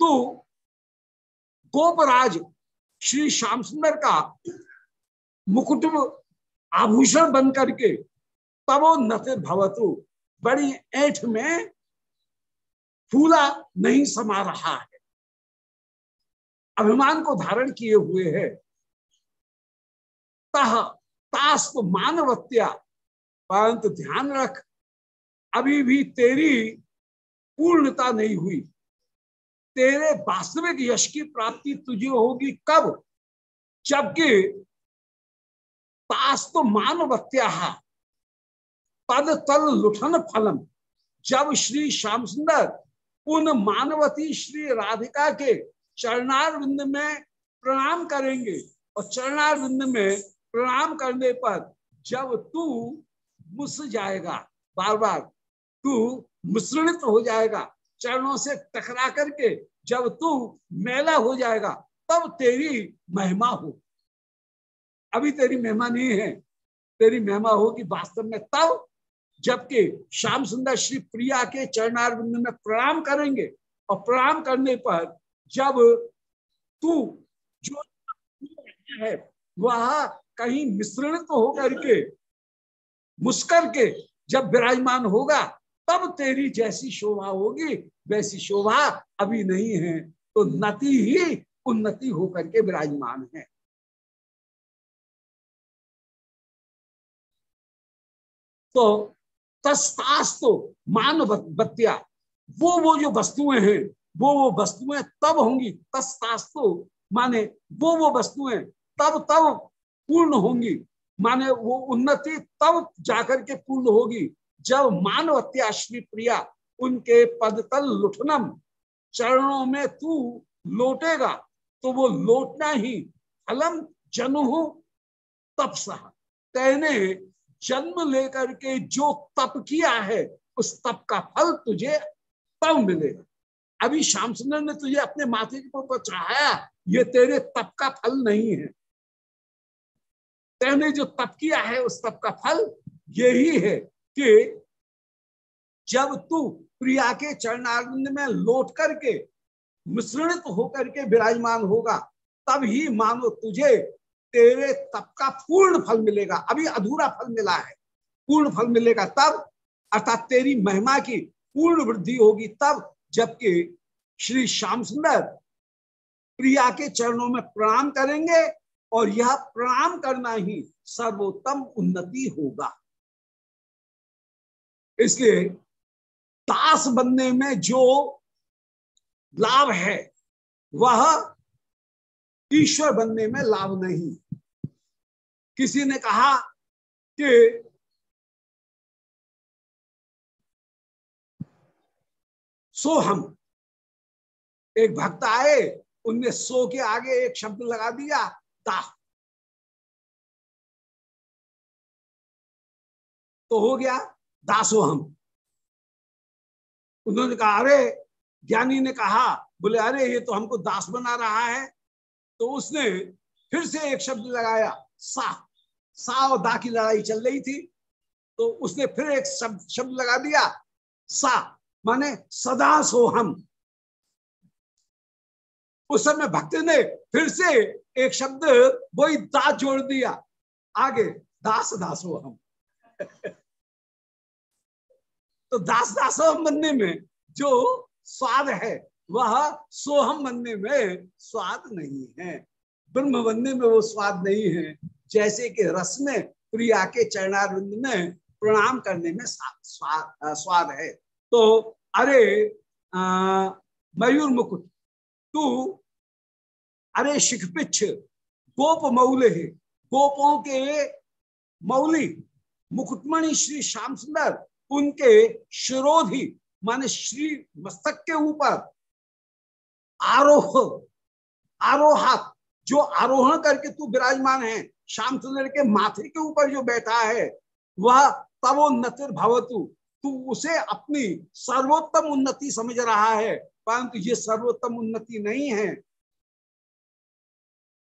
तू गोपराज, श्री श्याम सुंदर का मुकुट आभूषण बन करके तबो नते भवतु, बड़ी ऐठ में फूला नहीं समा रहा है। अभिमान को धारण किए हुए है। तह तास को मानवत्या, परंतु ध्यान रख, अभी भी तेरी पूर्णता नहीं हुई। तेरे वास्तविक यश की प्राप्ति तुझे होगी कब? जबकि तो मानवत्या पद तल लुठन फलम। जब श्री श्याम सुंदर उन मानवती श्री राधिका के चरणार बिंद में प्रणाम करेंगे और चरणार बिंद में प्रणाम करने पर जब तू मुस जाएगा बार बार तू मिश्रणित हो जाएगा चरणों से टकरा करके जब तू मेला हो जाएगा, तब तेरी महिमा हो। अभी तेरी महिमा नहीं है। तेरी महिमा होगी वास्तव में तब, जबकि श्याम सुंदर श्री प्रिया के चरणार बिंद में प्रणाम करेंगे। और प्रणाम करने पर जब तू जो है, वह कहीं मिश्रणित तो होकर के, मुस्कर के जब विराजमान होगा तब तेरी जैसी शोभा होगी, वैसी शोभा अभी नहीं है। तो नति ही उन्नति होकर के विराजमान है। तो तस्तास तो मान बत्तिया वो वो जो वस्तुएँ हैं, वो वो वस्तुएँ तब होंगी तस्तास तो माने वो वो वस्तुएँ तब तब पूर्ण होंगी, माने वो उन्नति तब जाकर के पूर्ण होगी। जब मानवत्या श्री प्रिया, उनके पदतल लुठनम, चरणों में तू लोटेगा तो वो लोटना ही फलम जनु तपसा। कहने जन्म लेकर के जो तप किया है, उस तप का फल तुझे तब मिलेगा। अभी श्याम सुंदर ने तुझे अपने माथे के ऊपर चढ़ाया, ये तेरे तप का फल नहीं है। तेने जो तप किया है, उस तप का फल यही है। कि जब तू प्रिया के चरणारिंद में लौट करके मिश्रणित होकर के विराजमान होगा, तब ही मानो तुझे तेरे तप का पूर्ण फल मिलेगा। अभी अधूरा फल मिला है। पूर्ण फल मिलेगा तब, अर्थात तेरी महिमा की पूर्ण वृद्धि होगी तब, जबकि श्री श्याम सुंदर प्रिया के चरणों में प्रणाम करेंगे और यह प्रणाम करना ही सर्वोत्तम उन्नति होगा। इसलिए दास बनने में जो लाभ है, वह ईश्वर बनने में लाभ नहीं। किसी ने कहा कि सो हम। एक भक्त आए, उनने सो के आगे एक शब्द लगा दिया, दा। तो हो गया। दासो हम। उन्होंने कहा, अरे, ज्ञानी ने कहा, बोले, अरे, ये तो हमको दास बना रहा है। तो उसने फिर से एक शब्द लगाया, सा सा और दा की लड़ाई चल रही थी। तो उसने फिर एक शब्द शब्द लगा दिया, सा, माने सदा सो हम। उस समय भक्त ने फिर से एक शब्द, वही दा जोड़ दिया, आगे, दास, दासो हम। (laughs) तो दास दासोहम बनने में, जो स्वाद है, वह सोहम बनने में स्वाद नहीं है। ब्रह्म बनने में वो स्वाद नहीं है, जैसे कि रस में, प्रिया के चरणारविंद में प्रणाम करने में स्वाद है। तो अरे मयूर मुकुट, तू, अरे शिखपिछ गोप मौल गोपों के मौली मुकुटमणि श्री श्याम सुंदर उनके शिरोधि, माने श्री मस्तक के ऊपर आरोह, आरोहात, जो आरोहण करके तू विराजमान है श्याम सुंदर के माथे के ऊपर जो बैठा है, वह तवोन्नतिर भवतु। तू उसे अपनी सर्वोत्तम उन्नति समझ रहा है, परंतु ये सर्वोत्तम उन्नति नहीं है।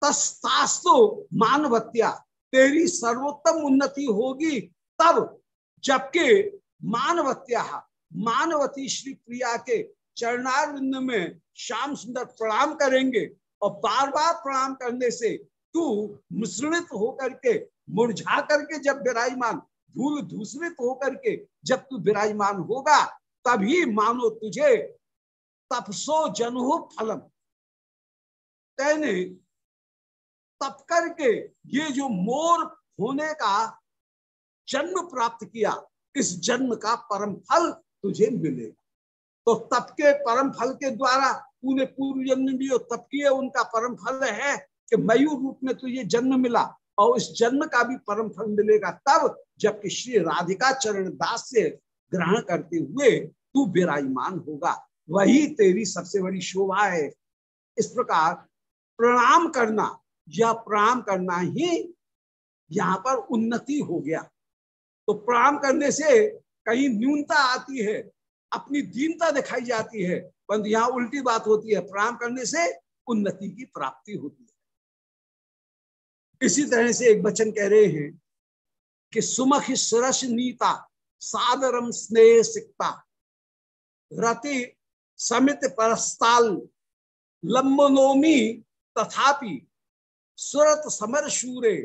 तस्तास्तु मानवत्या, तेरी सर्वोत्तम उन्नति होगी तब, जबकि मानवत्या, मानवती श्री प्रिया के चरणारविंद में श्याम सुंदर प्रणाम करेंगे और बार बार प्रणाम करने से तू मिश्रित होकर के मुरझा करके जब विराजमान, धूल दूसरित होकर के जब तू विराजमान होगा, तभी मानो तुझे तपसो जनो फलम। तेने तप करके ये जो मोर होने का जन्म प्राप्त किया इस जन्म का परम फल तुझे मिलेगा। तो तप के परम फल के द्वारा तूने पूर्व जन्म भी तब किए, उनका परम फल है कि मयूर रूप में तुझे जन्म मिला और इस जन्म का भी परम फल मिलेगा तब जबकि श्री राधिका चरण दास से ग्रहण करते हुए तू विराजमान होगा। वही तेरी सबसे बड़ी शोभा है। इस प्रकार प्रणाम करना या प्रणाम करना ही यहाँ पर उन्नति हो गया। तो प्रणाम करने से कहीं न्यूनता आती है, अपनी दीनता दिखाई जाती है। परंतु यहाँ उल्टी बात होती है प्रणाम करने से उन्नति की प्राप्ति होती है। इसी तरह से एक वचन कह रहे हैं कि सुमख सरस नीता, सादरम स्नेह सिकता, रति समित परस्ताल, लंबनोमी तथापि सुरत समर शूरे,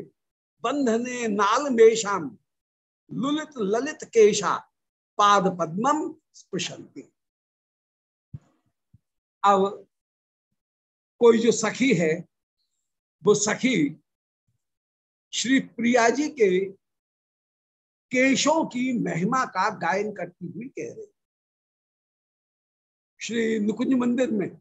बंधने नाल मेषाम लुलित ललित केशा पाद पद्मम स्पृशंति अब कोई जो सखी है, वो सखी श्री प्रिया जी के केशों की महिमा का गायन करती हुई कह रही श्री नुकुंज मंदिर में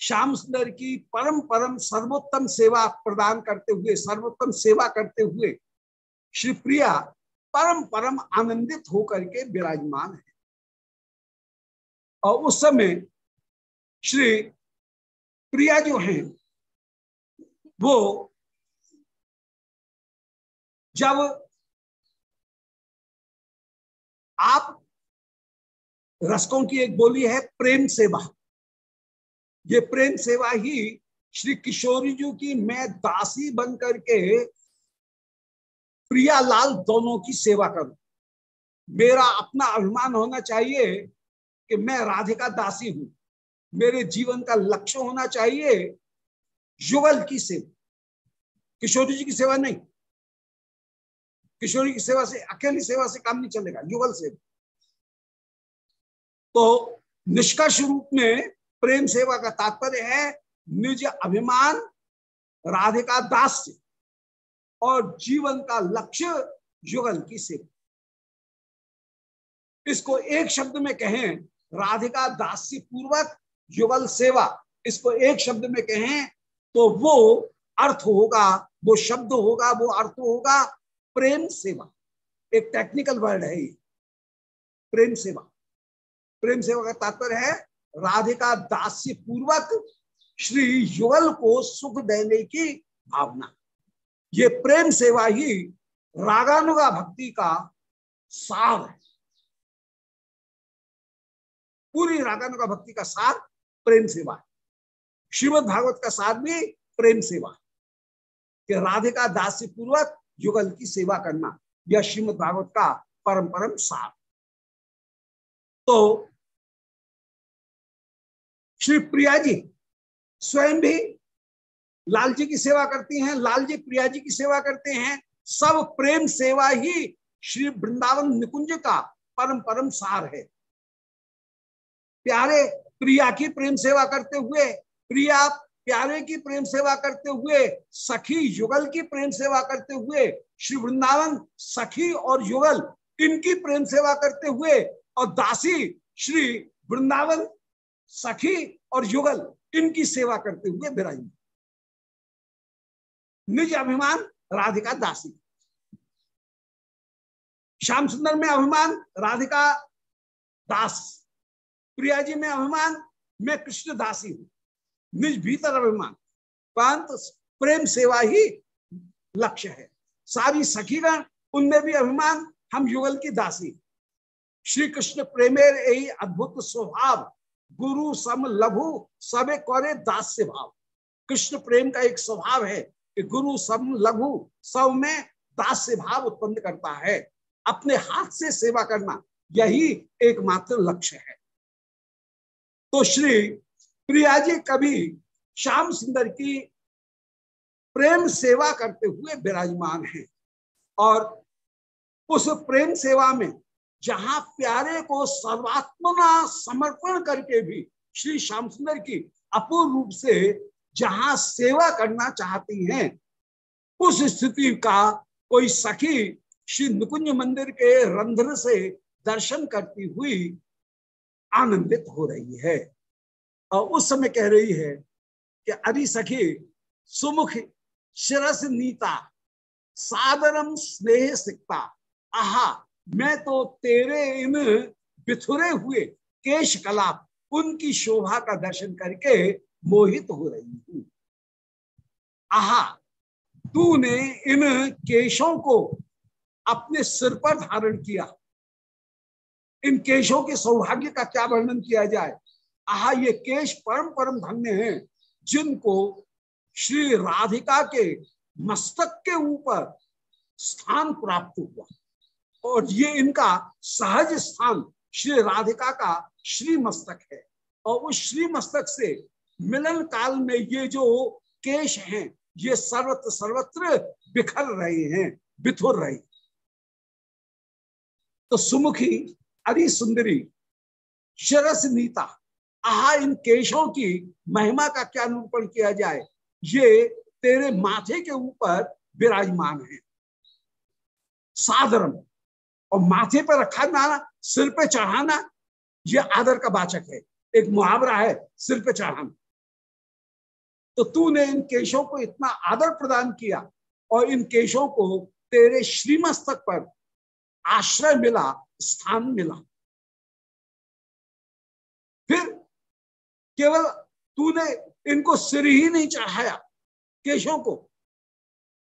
श्याम सुंदर की परम परम सर्वोत्तम सेवा प्रदान करते हुए, सर्वोत्तम सेवा करते हुए श्री प्रिया परम परम आनंदित होकर के विराजमान है। और उस समय श्री प्रिया जो है, वो जब आप रसकों की एक बोली है, प्रेम सेवा। ये प्रेम सेवा ही श्री किशोरी जी की मैं दासी बन करके प्रिया लाल दोनों की सेवा करूँ। मेरा अपना अभिमान होना चाहिए कि मैं राधिका दासी हूँ। मेरे जीवन का लक्ष्य होना चाहिए युगल की सेवा। किशोरी जी की सेवा नहीं। किशोरी की सेवा से, अकेली सेवा से काम नहीं चलेगा युगल सेवा। तो निष्कर्ष रूप में प्रेम सेवा का तात्पर्य है, निज अभिमान राधिका दास से। और जीवन का लक्ष्य युगल की सेवा। इसको एक शब्द में कहें, राधिका दासी पूर्वक युगल सेवा। इसको एक शब्द में कहें तो वो अर्थ होगा, वो शब्द होगा, वो अर्थ होगा प्रेम सेवा। एक टेक्निकल वर्ड है ये। प्रेम सेवा। प्रेम सेवा का तात्पर्य है, राधिका दास्य पूर्वक श्री युगल को सुख देने की भावना। ये प्रेम सेवा ही रागानुगा भक्ति का सार है। पूरी रागानुगा भक्ति का सार प्रेम सेवा है। श्रीमद भागवत का सार भी प्रेम सेवा है। कि राधिका दास्य पूर्वक युगल की सेवा करना यह श्रीमद भागवत का परम परम सार तो श्री प्रिया जी स्वयं भी लाल जी की सेवा करती हैं लाल जी प्रिया जी की सेवा करते हैं। सब प्रेम सेवा ही श्री वृंदावन निकुंज का परम परम सार है। प्यारे प्रिया की प्रेम सेवा करते हुए, प्रिया, प्यारे की प्रेम सेवा करते हुए, सखी युगल की प्रेम सेवा करते हुए, श्री वृंदावन सखी और युगल इनकी प्रेम सेवा करते हुए, और दासी श्री वृंदावन सखी और युगल इनकी सेवा करते हुए विराजमान। निज अभिमान राधिका दासी। श्याम सुंदर में अभिमान, राधिका दास। प्रिया जी में अभिमान, मैं कृष्ण दासी हूँ। निज भीतर अभिमान। परंतु प्रेम सेवा ही लक्ष्य है। सारी सखीगण, उनमें भी अभिमान, हम युगल की दासी। श्री कृष्ण प्रेमेर यही अद्भुत स्वभाव। गुरु सम लघु सबे करे दास्य भाव। कृष्ण प्रेम का एक स्वभाव है। कि गुरु सम लघु सब में दास्य भाव उत्पन्न करता है। अपने हाथ से सेवा करना, यही एकमात्र लक्ष्य है। तो श्री प्रिया जी कभी श्याम सुंदर की प्रेम सेवा करते हुए विराजमान है और उस प्रेम सेवा में जहाँ प्यारे को सर्वात्मना समर्पण करके भी श्री श्याम सुंदर की अपूर्ण रूप से जहाँ सेवा करना चाहती हैं, उस स्थिति का कोई सखी श्री नुकुंज मंदिर के रंध्र से दर्शन करती हुई आनंदित हो रही है। और उस समय कह रही है कि, अरे सखी, सुमुख, शिरस नीता, सादरम स्नेह सिकता, आहा, मैं तो तेरे इन बिथुरे हुए केश कलाप, उनकी शोभा का दर्शन करके मोहित हो रही हूँ। आहा, तूने इन केशों को अपने सिर पर धारण किया। इन केशों के सौभाग्य का क्या वर्णन किया जाए? आहा, ये केश परम परम धन्य हैं, जिनको श्री राधिका के मस्तक के ऊपर स्थान प्राप्त हुआ। और ये इनका सहज स्थान श्री राधिका का श्री मस्तक है। और उस श्री मस्तक से मिलन काल में ये जो केश हैं, ये सर्वत्र सर्वत्र बिखर रहे हैं, बिथुर रहे तो सुमुखी, अरि सुंदरी, शरस नीता, आहा इन केशों की महिमा का क्या निरूपण किया जाए? ये तेरे माथे के ऊपर विराजमान है। साधारण और माथे पर रखा ना सिर पे चढ़ाना, ये आदर का वाचक है। एक मुहावरा है, सिर पे चढ़ाना। तो तूने इन केशों को इतना आदर प्रदान किया और इन केशों को तेरे श्रीमस्तक पर आश्रय मिला, स्थान मिला। फिर केवल तूने इनको सिर ही नहीं चढ़ाया केशों को,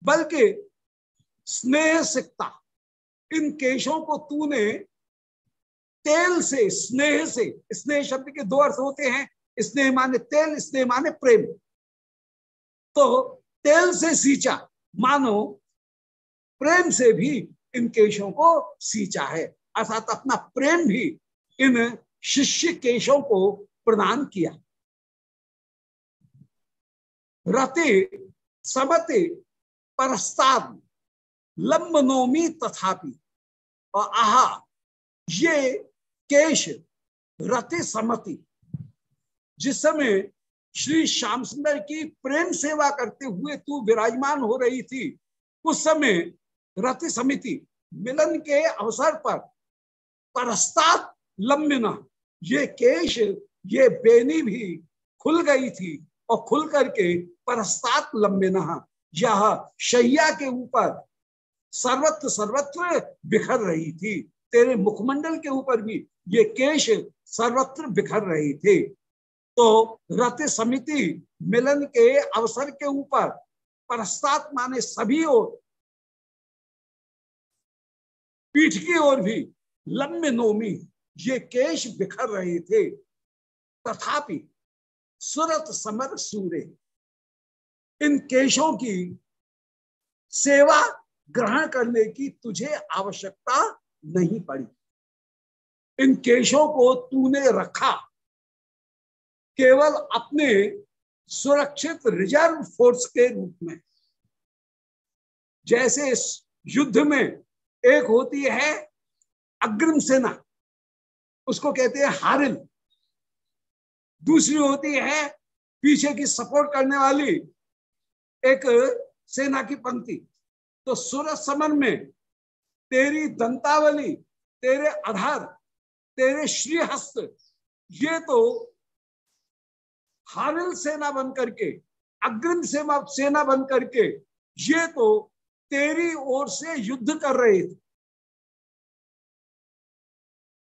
बल्कि स्नेह सिकता। इन केशों को तूने तेल से, स्नेह से, स्नेह शब्द के दो अर्थ होते हैं, स्नेह माने तेल, स्नेह माने प्रेम। तो तेल से सींचा। मानो, प्रेम से भी इन केशों को सींचा है। अर्थात अपना प्रेम भी इन शिष्य केशों को प्रदान किया। रते, समते, परस्ताद लंबनोमी तथापि। और आहा, ये केश रति समति, जिस समय श्री श्याम सुंदर की प्रेम सेवा करते हुए तू विराजमान हो रही थी। उस समय रति समिति मिलन के अवसर पर परस्तात लंबिना, ये केश, ये बेनी भी खुल गई थी और खुल करके परस्तात लंबिना, यह शैया के ऊपर सर्वत्र सर्वत्र बिखर रही थी। तेरे मुखमंडल के ऊपर भी ये केश सर्वत्र बिखर रहे थे। तो रथ समिति मिलन के अवसर के ऊपर परस्तात माने सभी ओर, पीठ की ओर भी लंबे नोमी ये केश बिखर रहे थे। तथापि सुरत समर सूर्य इन केशों की सेवा ग्रहण करने की तुझे आवश्यकता नहीं पड़ी। इन केशों को तूने रखा केवल अपने सुरक्षित रिज़र्व फोर्स के रूप में। जैसे इस युद्ध में एक होती है अग्रिम सेना, उसको कहते हैं हारिल। दूसरी होती है पीछे की सपोर्ट करने वाली एक सेना की पंक्ति। तो सूरज समन में तेरी दंतावली, तेरे आधार, तेरे श्रीहस्त, ये तो हारिल सेना बन करके, अग्रिम सेना सेना बन करके, ये तो तेरी ओर से युद्ध कर रहे थे।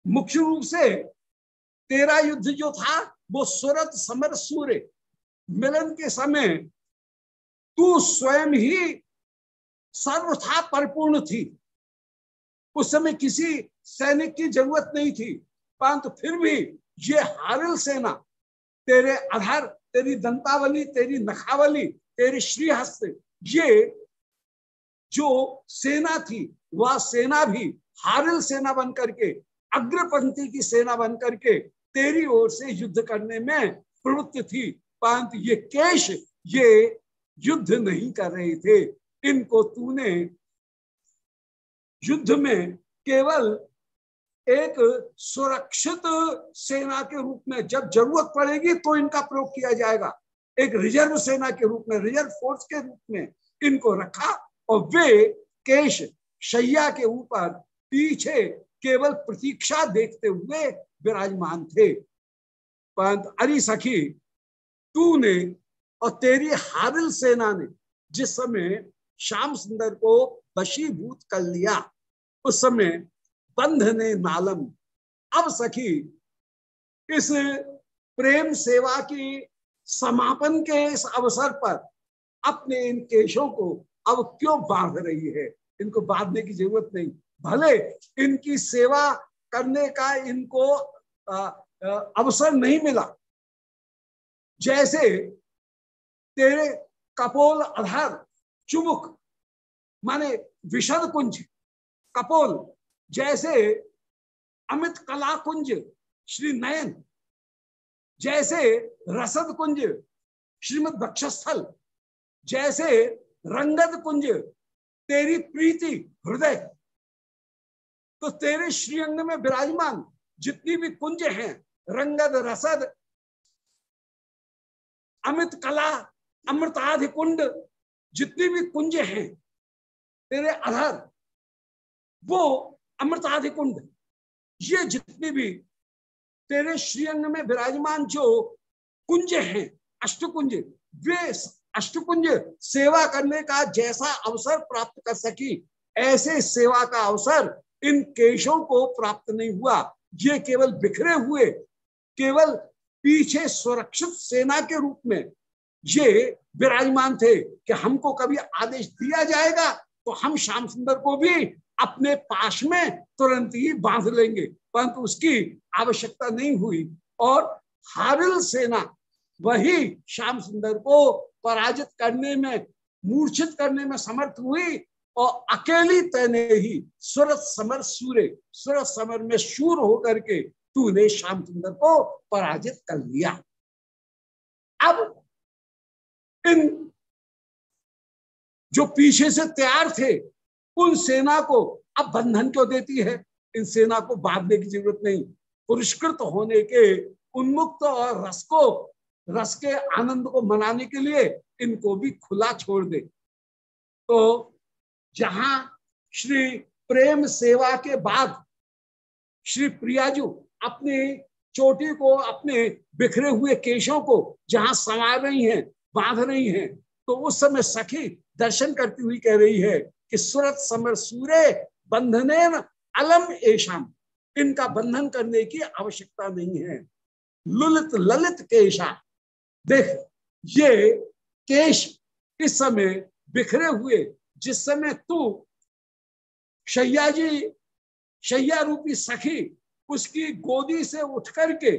मुख्य रूप से तेरा युद्ध जो था, वो सुरत, समर, सूर्य, मिलन के समय तू स्वयं ही सर्वथा परिपूर्ण थी। उस समय किसी सैनिक की ज़रूरत नहीं थी, परंतु फिर भी ये हारिल सेना तेरे आधार, तेरी दंतावली, तेरी नखावली, तेरी श्रीहस्त, ये जो सेना थी, वह सेना भी हारिल सेना बन करके अग्रपंथी की सेना बन करके तेरी ओर से युद्ध करने में प्रवृत्त थी। परंतु ये केश, ये युद्ध नहीं कर रहे थे। इनको तूने युद्ध में केवल एक सुरक्षित सेना के रूप में जब ज़रूरत पड़ेगी तो इनका प्रयोग किया जाएगा। एक रिज़र्व सेना के रूप में, रिज़र्व फोर्स के रूप में इनको रखा और वे केश शैया के ऊपर पीछे केवल प्रतीक्षा देखते हुए विराजमान थे। परंतु अरे सखी, तूने और तेरी हारिल सेना ने जिस समय श्याम सुंदर को बशीभूत कर लिया, उस समय बंध ने नालम। अब सखी, इस प्रेम सेवा की समापन के इस अवसर पर अपने इन केशों को अब क्यों बाँध रही है? इनको बांधने की ज़रूरत नहीं। भले इनकी सेवा करने का इनको अवसर नहीं मिला। जैसे तेरे कपोल आधार चुमुक, माने विशद कुंज, कपोल जैसे अमित कला कुंज श्री नयन, जैसे रसद कुंज, श्रीमद बक्षस्थल जैसे रंगद कुंज, तेरी प्रीति, हृदय। तो तेरे श्रीअंग में विराजमान जितनी भी कुंज हैं, रंगद, रसद, अमित कला अमृताधि कुंड जितनी भी कुंज हैं, तेरे आधार, वो अमृताधि कुंड ये जितने भी तेरे श्रीअंग में विराजमान जो कुंज हैं, अष्टकुंज, वे अष्टकुंज सेवा करने का जैसा अवसर प्राप्त कर सकी, ऐसे सेवा का अवसर इन केशों को प्राप्त नहीं हुआ। ये केवल बिखरे हुए, केवल पीछे सुरक्षित सेना के रूप में ये विराजमान थे कि हमको कभी आदेश दिया जाएगा तो हम श्याम सुंदर को भी अपने पास में तुरंत ही बाँध लेंगे, परंतु उसकी आवश्यकता नहीं हुई। और हारिल सेना वही श्याम सुंदर को पराजित करने में, मूर्छित करने में समर्थ हुई और अकेली तने ही सूरत समर सूर्य सूरत समर में शूर होकर के तूने श्याम सुंदर को पराजित कर लिया। अब इन जो पीछे से तैयार थे उन सेना को अब बंधन क्यों देती है? इन सेना को बांधने की ज़रूरत नहीं। पुरस्कृत होने के उन्मुक्त और रस को, रस के आनंद को मनाने के लिए इनको भी खुला छोड़ दे। तो जहाँ श्री प्रेम सेवा के बाद श्री प्रियाजू अपनी चोटी को, अपने बिखरे हुए केशों को जहाँ संवार रही हैं, बाँध रही हैं तो उस समय सखी दर्शन करती हुई कह रही है कि सूरत समर सूर्य बंधने अलम एशाम इनका बंधन करने की आवश्यकता नहीं है। लुलित ललित केशा। देख, ये केश इस समय बिखरे हुए, जिस समय तू शैया जी शैया रूपी सखी, उसकी गोदी से उठ करके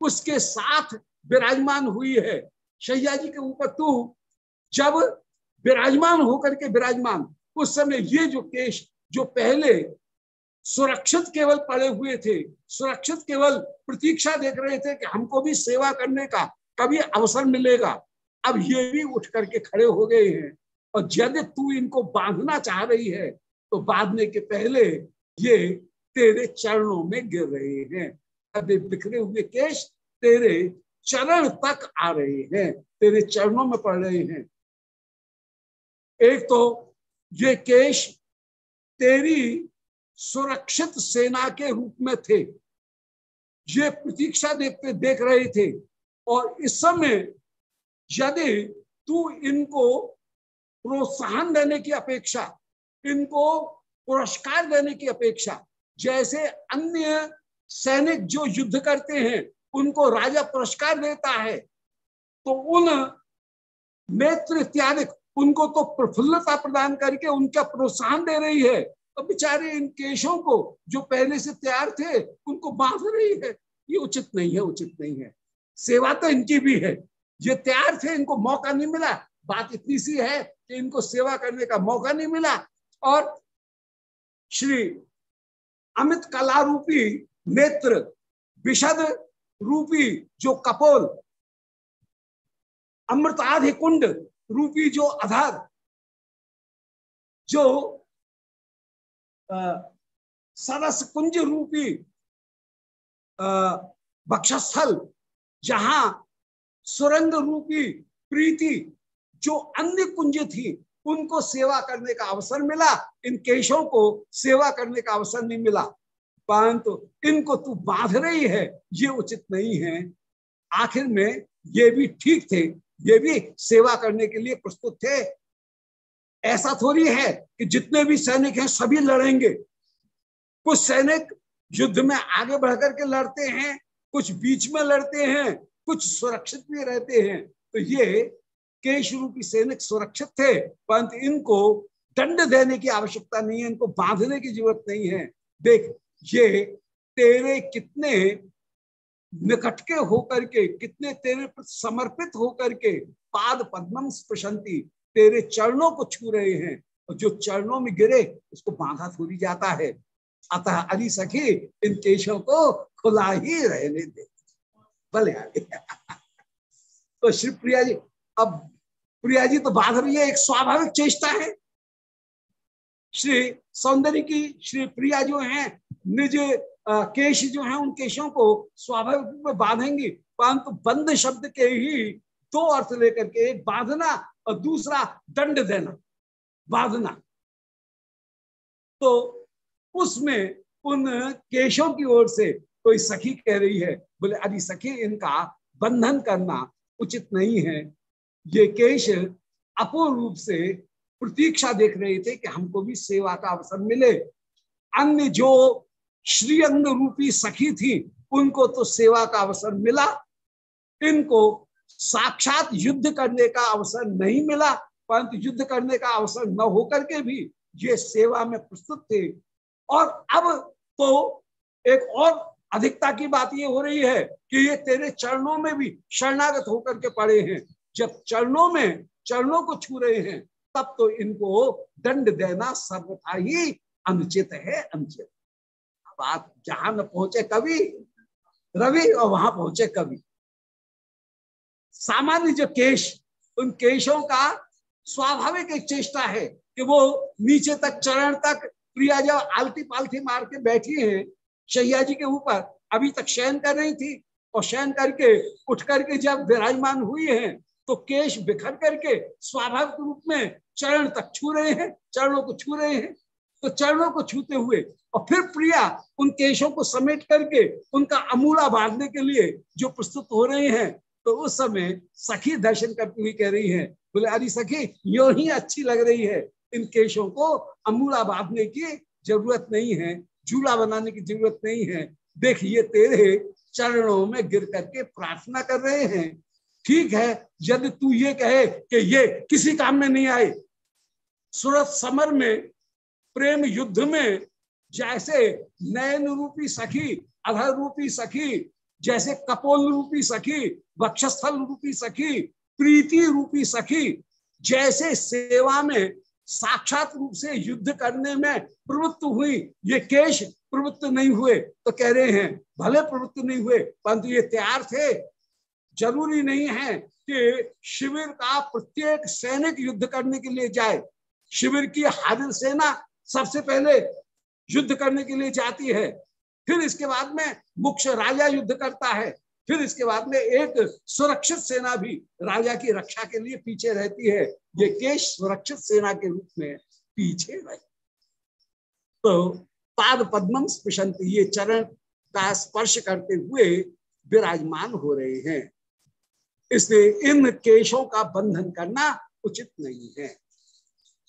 उसके साथ विराजमान हुई है। शैया जी के ऊपर तू जब विराजमान होकर के विराजमान उस समय ये जो केश जो पहले सुरक्षित केवल पड़े हुए थे, सुरक्षित केवल प्रतीक्षा देख रहे थे कि हमको भी सेवा करने का कभी अवसर मिलेगा, अब ये भी उठ करके खड़े हो गए हैं। और यदि तू इनको बांधना चाह रही है तो बांधने के पहले ये तेरे चरणों में गिर रहे हैं। अभी बिखरे हुए केश तेरे चरण तक आ रहे हैं, तेरे चरणों में पड़ रहे हैं। एक तो ये केश तेरी सुरक्षित सेना के रूप में थे। ये प्रतीक्षा देखते देख रहे थे। और इस समय यदि तू इनको प्रोत्साहन देने की अपेक्षा, इनको पुरस्कार देने की अपेक्षा, जैसे अन्य सैनिक जो युद्ध करते हैं, उनको राजा पुरस्कार देता है तो उन नेत्र इत्यादि उनको तो प्रफुल्लता प्रदान करके उनका प्रोत्साहन दे रही है। तो बेचारे इन केशों को जो पहले से तैयार थे, उनको बाँध रही है। ये उचित नहीं है, उचित नहीं है। सेवा तो इनकी भी है। ये तैयार थे, इनको मौका नहीं मिला। बात इतनी सी है कि इनको सेवा करने का मौका नहीं मिला। और श्री अमित कला रूपी नेत्र विशद रूपी जो कपोल अमृताधि कुंड रूपी जो आधार, जो सरस कुंज रूपी बक्षस्थल, जहाँ सुरंग रूपी प्रीति, जो अन्य कुंज थी, उनको सेवा करने का अवसर मिला। इन केशों को सेवा करने का अवसर नहीं मिला। परंतु इनको तू बाँध रही है, ये उचित नहीं है। आखिर में ये भी ठीक थे ये भी सेवा करने के लिए प्रस्तुत थे। ऐसा थोड़ी है कि जितने भी सैनिक हैं सभी लड़ेंगे। कुछ सैनिक युद्ध में आगे बढ़कर के लड़ते हैं, कुछ बीच में लड़ते हैं, कुछ सुरक्षित भी रहते हैं। तो ये केश रूपी सैनिक सुरक्षित थे, परंतु इनको दंड देने की आवश्यकता नहीं है, इनको बांधने की ज़रूरत नहीं है। देख, ये तेरे कितने निकट के होकर के, कितने तेरे पर समर्पित होकर के पाद पद्मम स्पृशंती तेरे चरणों को छू रहे हैं, और जो चरणों में गिरे, उसको बांधा थोड़ी जाता है। अतः अली सखी, इन केशों को खुला ही रहने दे। भले तो श्री प्रिया जी, अब प्रिया जी तो बाध रही है एक स्वाभाविक चेष्टा है। श्री सौंदर्य की श्री प्रिया जो है, निज केश जो है, उन केशों को स्वाभाविक रूप में बांधेंगी। परंतु बंद शब्द के ही दो अर्थ लेकर के एक बांधना और दूसरा दंड देना। बांधना। तो उसमें उन केशों की ओर से कोई सखी कह रही है, बोले, अरे सखी, इनका बंधन करना उचित नहीं है। ये केश अपूर्ण रूप से प्रतीक्षा देख रहे थे कि हमको भी सेवा का अवसर मिले। अन्य जो श्रीअंग रूपी सखी थी, उनको तो सेवा का अवसर मिला। इनको साक्षात युद्ध करने का अवसर नहीं मिला, परंतु युद्ध करने का अवसर न होकर के भी ये सेवा में प्रस्तुत थे। और अब तो एक और अधिकता की बात ये हो रही है कि ये तेरे चरणों में भी शरणागत होकर के पड़े हैं। जब चरणों में चरणों को छू रहे हैं, तब तो इनको दंड देना सर्वथा ही अनुचित है, अनुचित। आप जहाँ न पहुँचे कभी रवि और वहाँ पहुँचे कभी सामान्य जो केश, उन केशों का स्वाभाविक एक चेष्टा है कि वो नीचे तक, चरण तक प्रिया जब आलती पालती मार के बैठी है, शैया जी के ऊपर। अभी तक शयन कर रही थी और शयन करके, उठ करके जब विराजमान हुई है तो केश बिखर करके स्वाभाविक रूप में चरण तक छू रहे हैं, चरणों को छू रहे हैं। तो चरणों को छूते हुए और फिर प्रिया उन केशों को समेट करके उनका अमूला बांधने के लिए जो प्रस्तुत हो रहे हैं तो उस समय सखी दर्शन करती हुई कह रही है, बोले, अरे सखी, यो ही अच्छी लग रही है। इन केशों को अमूला बांधने की ज़रूरत नहीं है, झूला बनाने की ज़रूरत नहीं है। देखिए तेरे चरणों में गिर करके प्रार्थना कर रहे हैं। ठीक है, यदि तू ये कहे कि ये किसी काम में नहीं आए, सूरत समर में प्रेम युद्ध में जैसे नयन रूपी सखी, अधर रूपी सखी, जैसे कपोल रूपी सखी, वक्षस्थल रूपी सखी, प्रीति रूपी सखी, जैसे सेवा में साक्षात रूप से युद्ध करने में प्रवृत्त हुई, ये केश प्रवृत्त नहीं हुए तो कह रहे हैं, भले प्रवृत्त नहीं हुए, परंतु ये तैयार थे। ज़रूरी नहीं है कि शिविर का प्रत्येक सैनिक युद्ध करने के लिए जाए। शिविर की हाजिर सेना सबसे पहले युद्ध करने के लिए जाती है, फिर इसके बाद में मुख्य राजा युद्ध करता है, फिर इसके बाद में एक सुरक्षित सेना भी राजा की रक्षा के लिए पीछे रहती है। ये केश सुरक्षित सेना के रूप में पीछे रहे। तो पाद पद्मम स्पृशंत ये चरण का स्पर्श करते हुए विराजमान हो रहे हैं। इसलिए इन केशों का बंधन करना उचित नहीं है।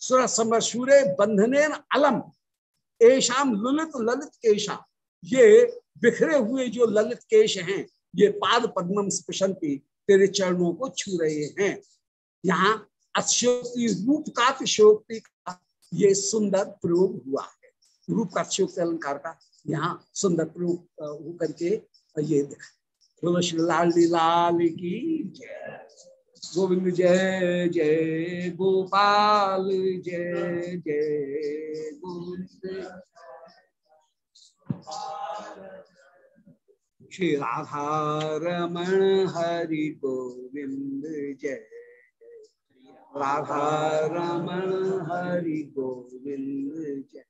सुर सूर्य बंधने अलम। एशाम ललित ललित केशा। ये बिखरे हुए जो ललित केश हैं, ये पाद पद्मम स्पृशंती तेरे चरणों को छू रहे हैं। यहाँ अक्षोक्ति रूप का अतिशोक्ति का ये सुंदर प्रयोग हुआ है। रूप का अतिशोक्ति अलंकार का यहाँ सुंदर प्रयोग होकर के ये दिखा। लाल लाल की जय। गोविंद जय जय गोपाल, जय जय गोविंद। श्री राधा रमण हरि गोविंद जय। राधा रमण हरि गोविंद जय।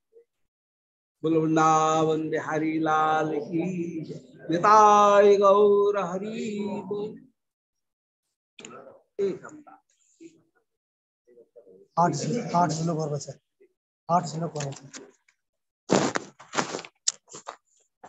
बोलो वृंदावन बिहारी लाल की गौर हरि आठ आठ श्लोक और बचे। आठ श्लोक और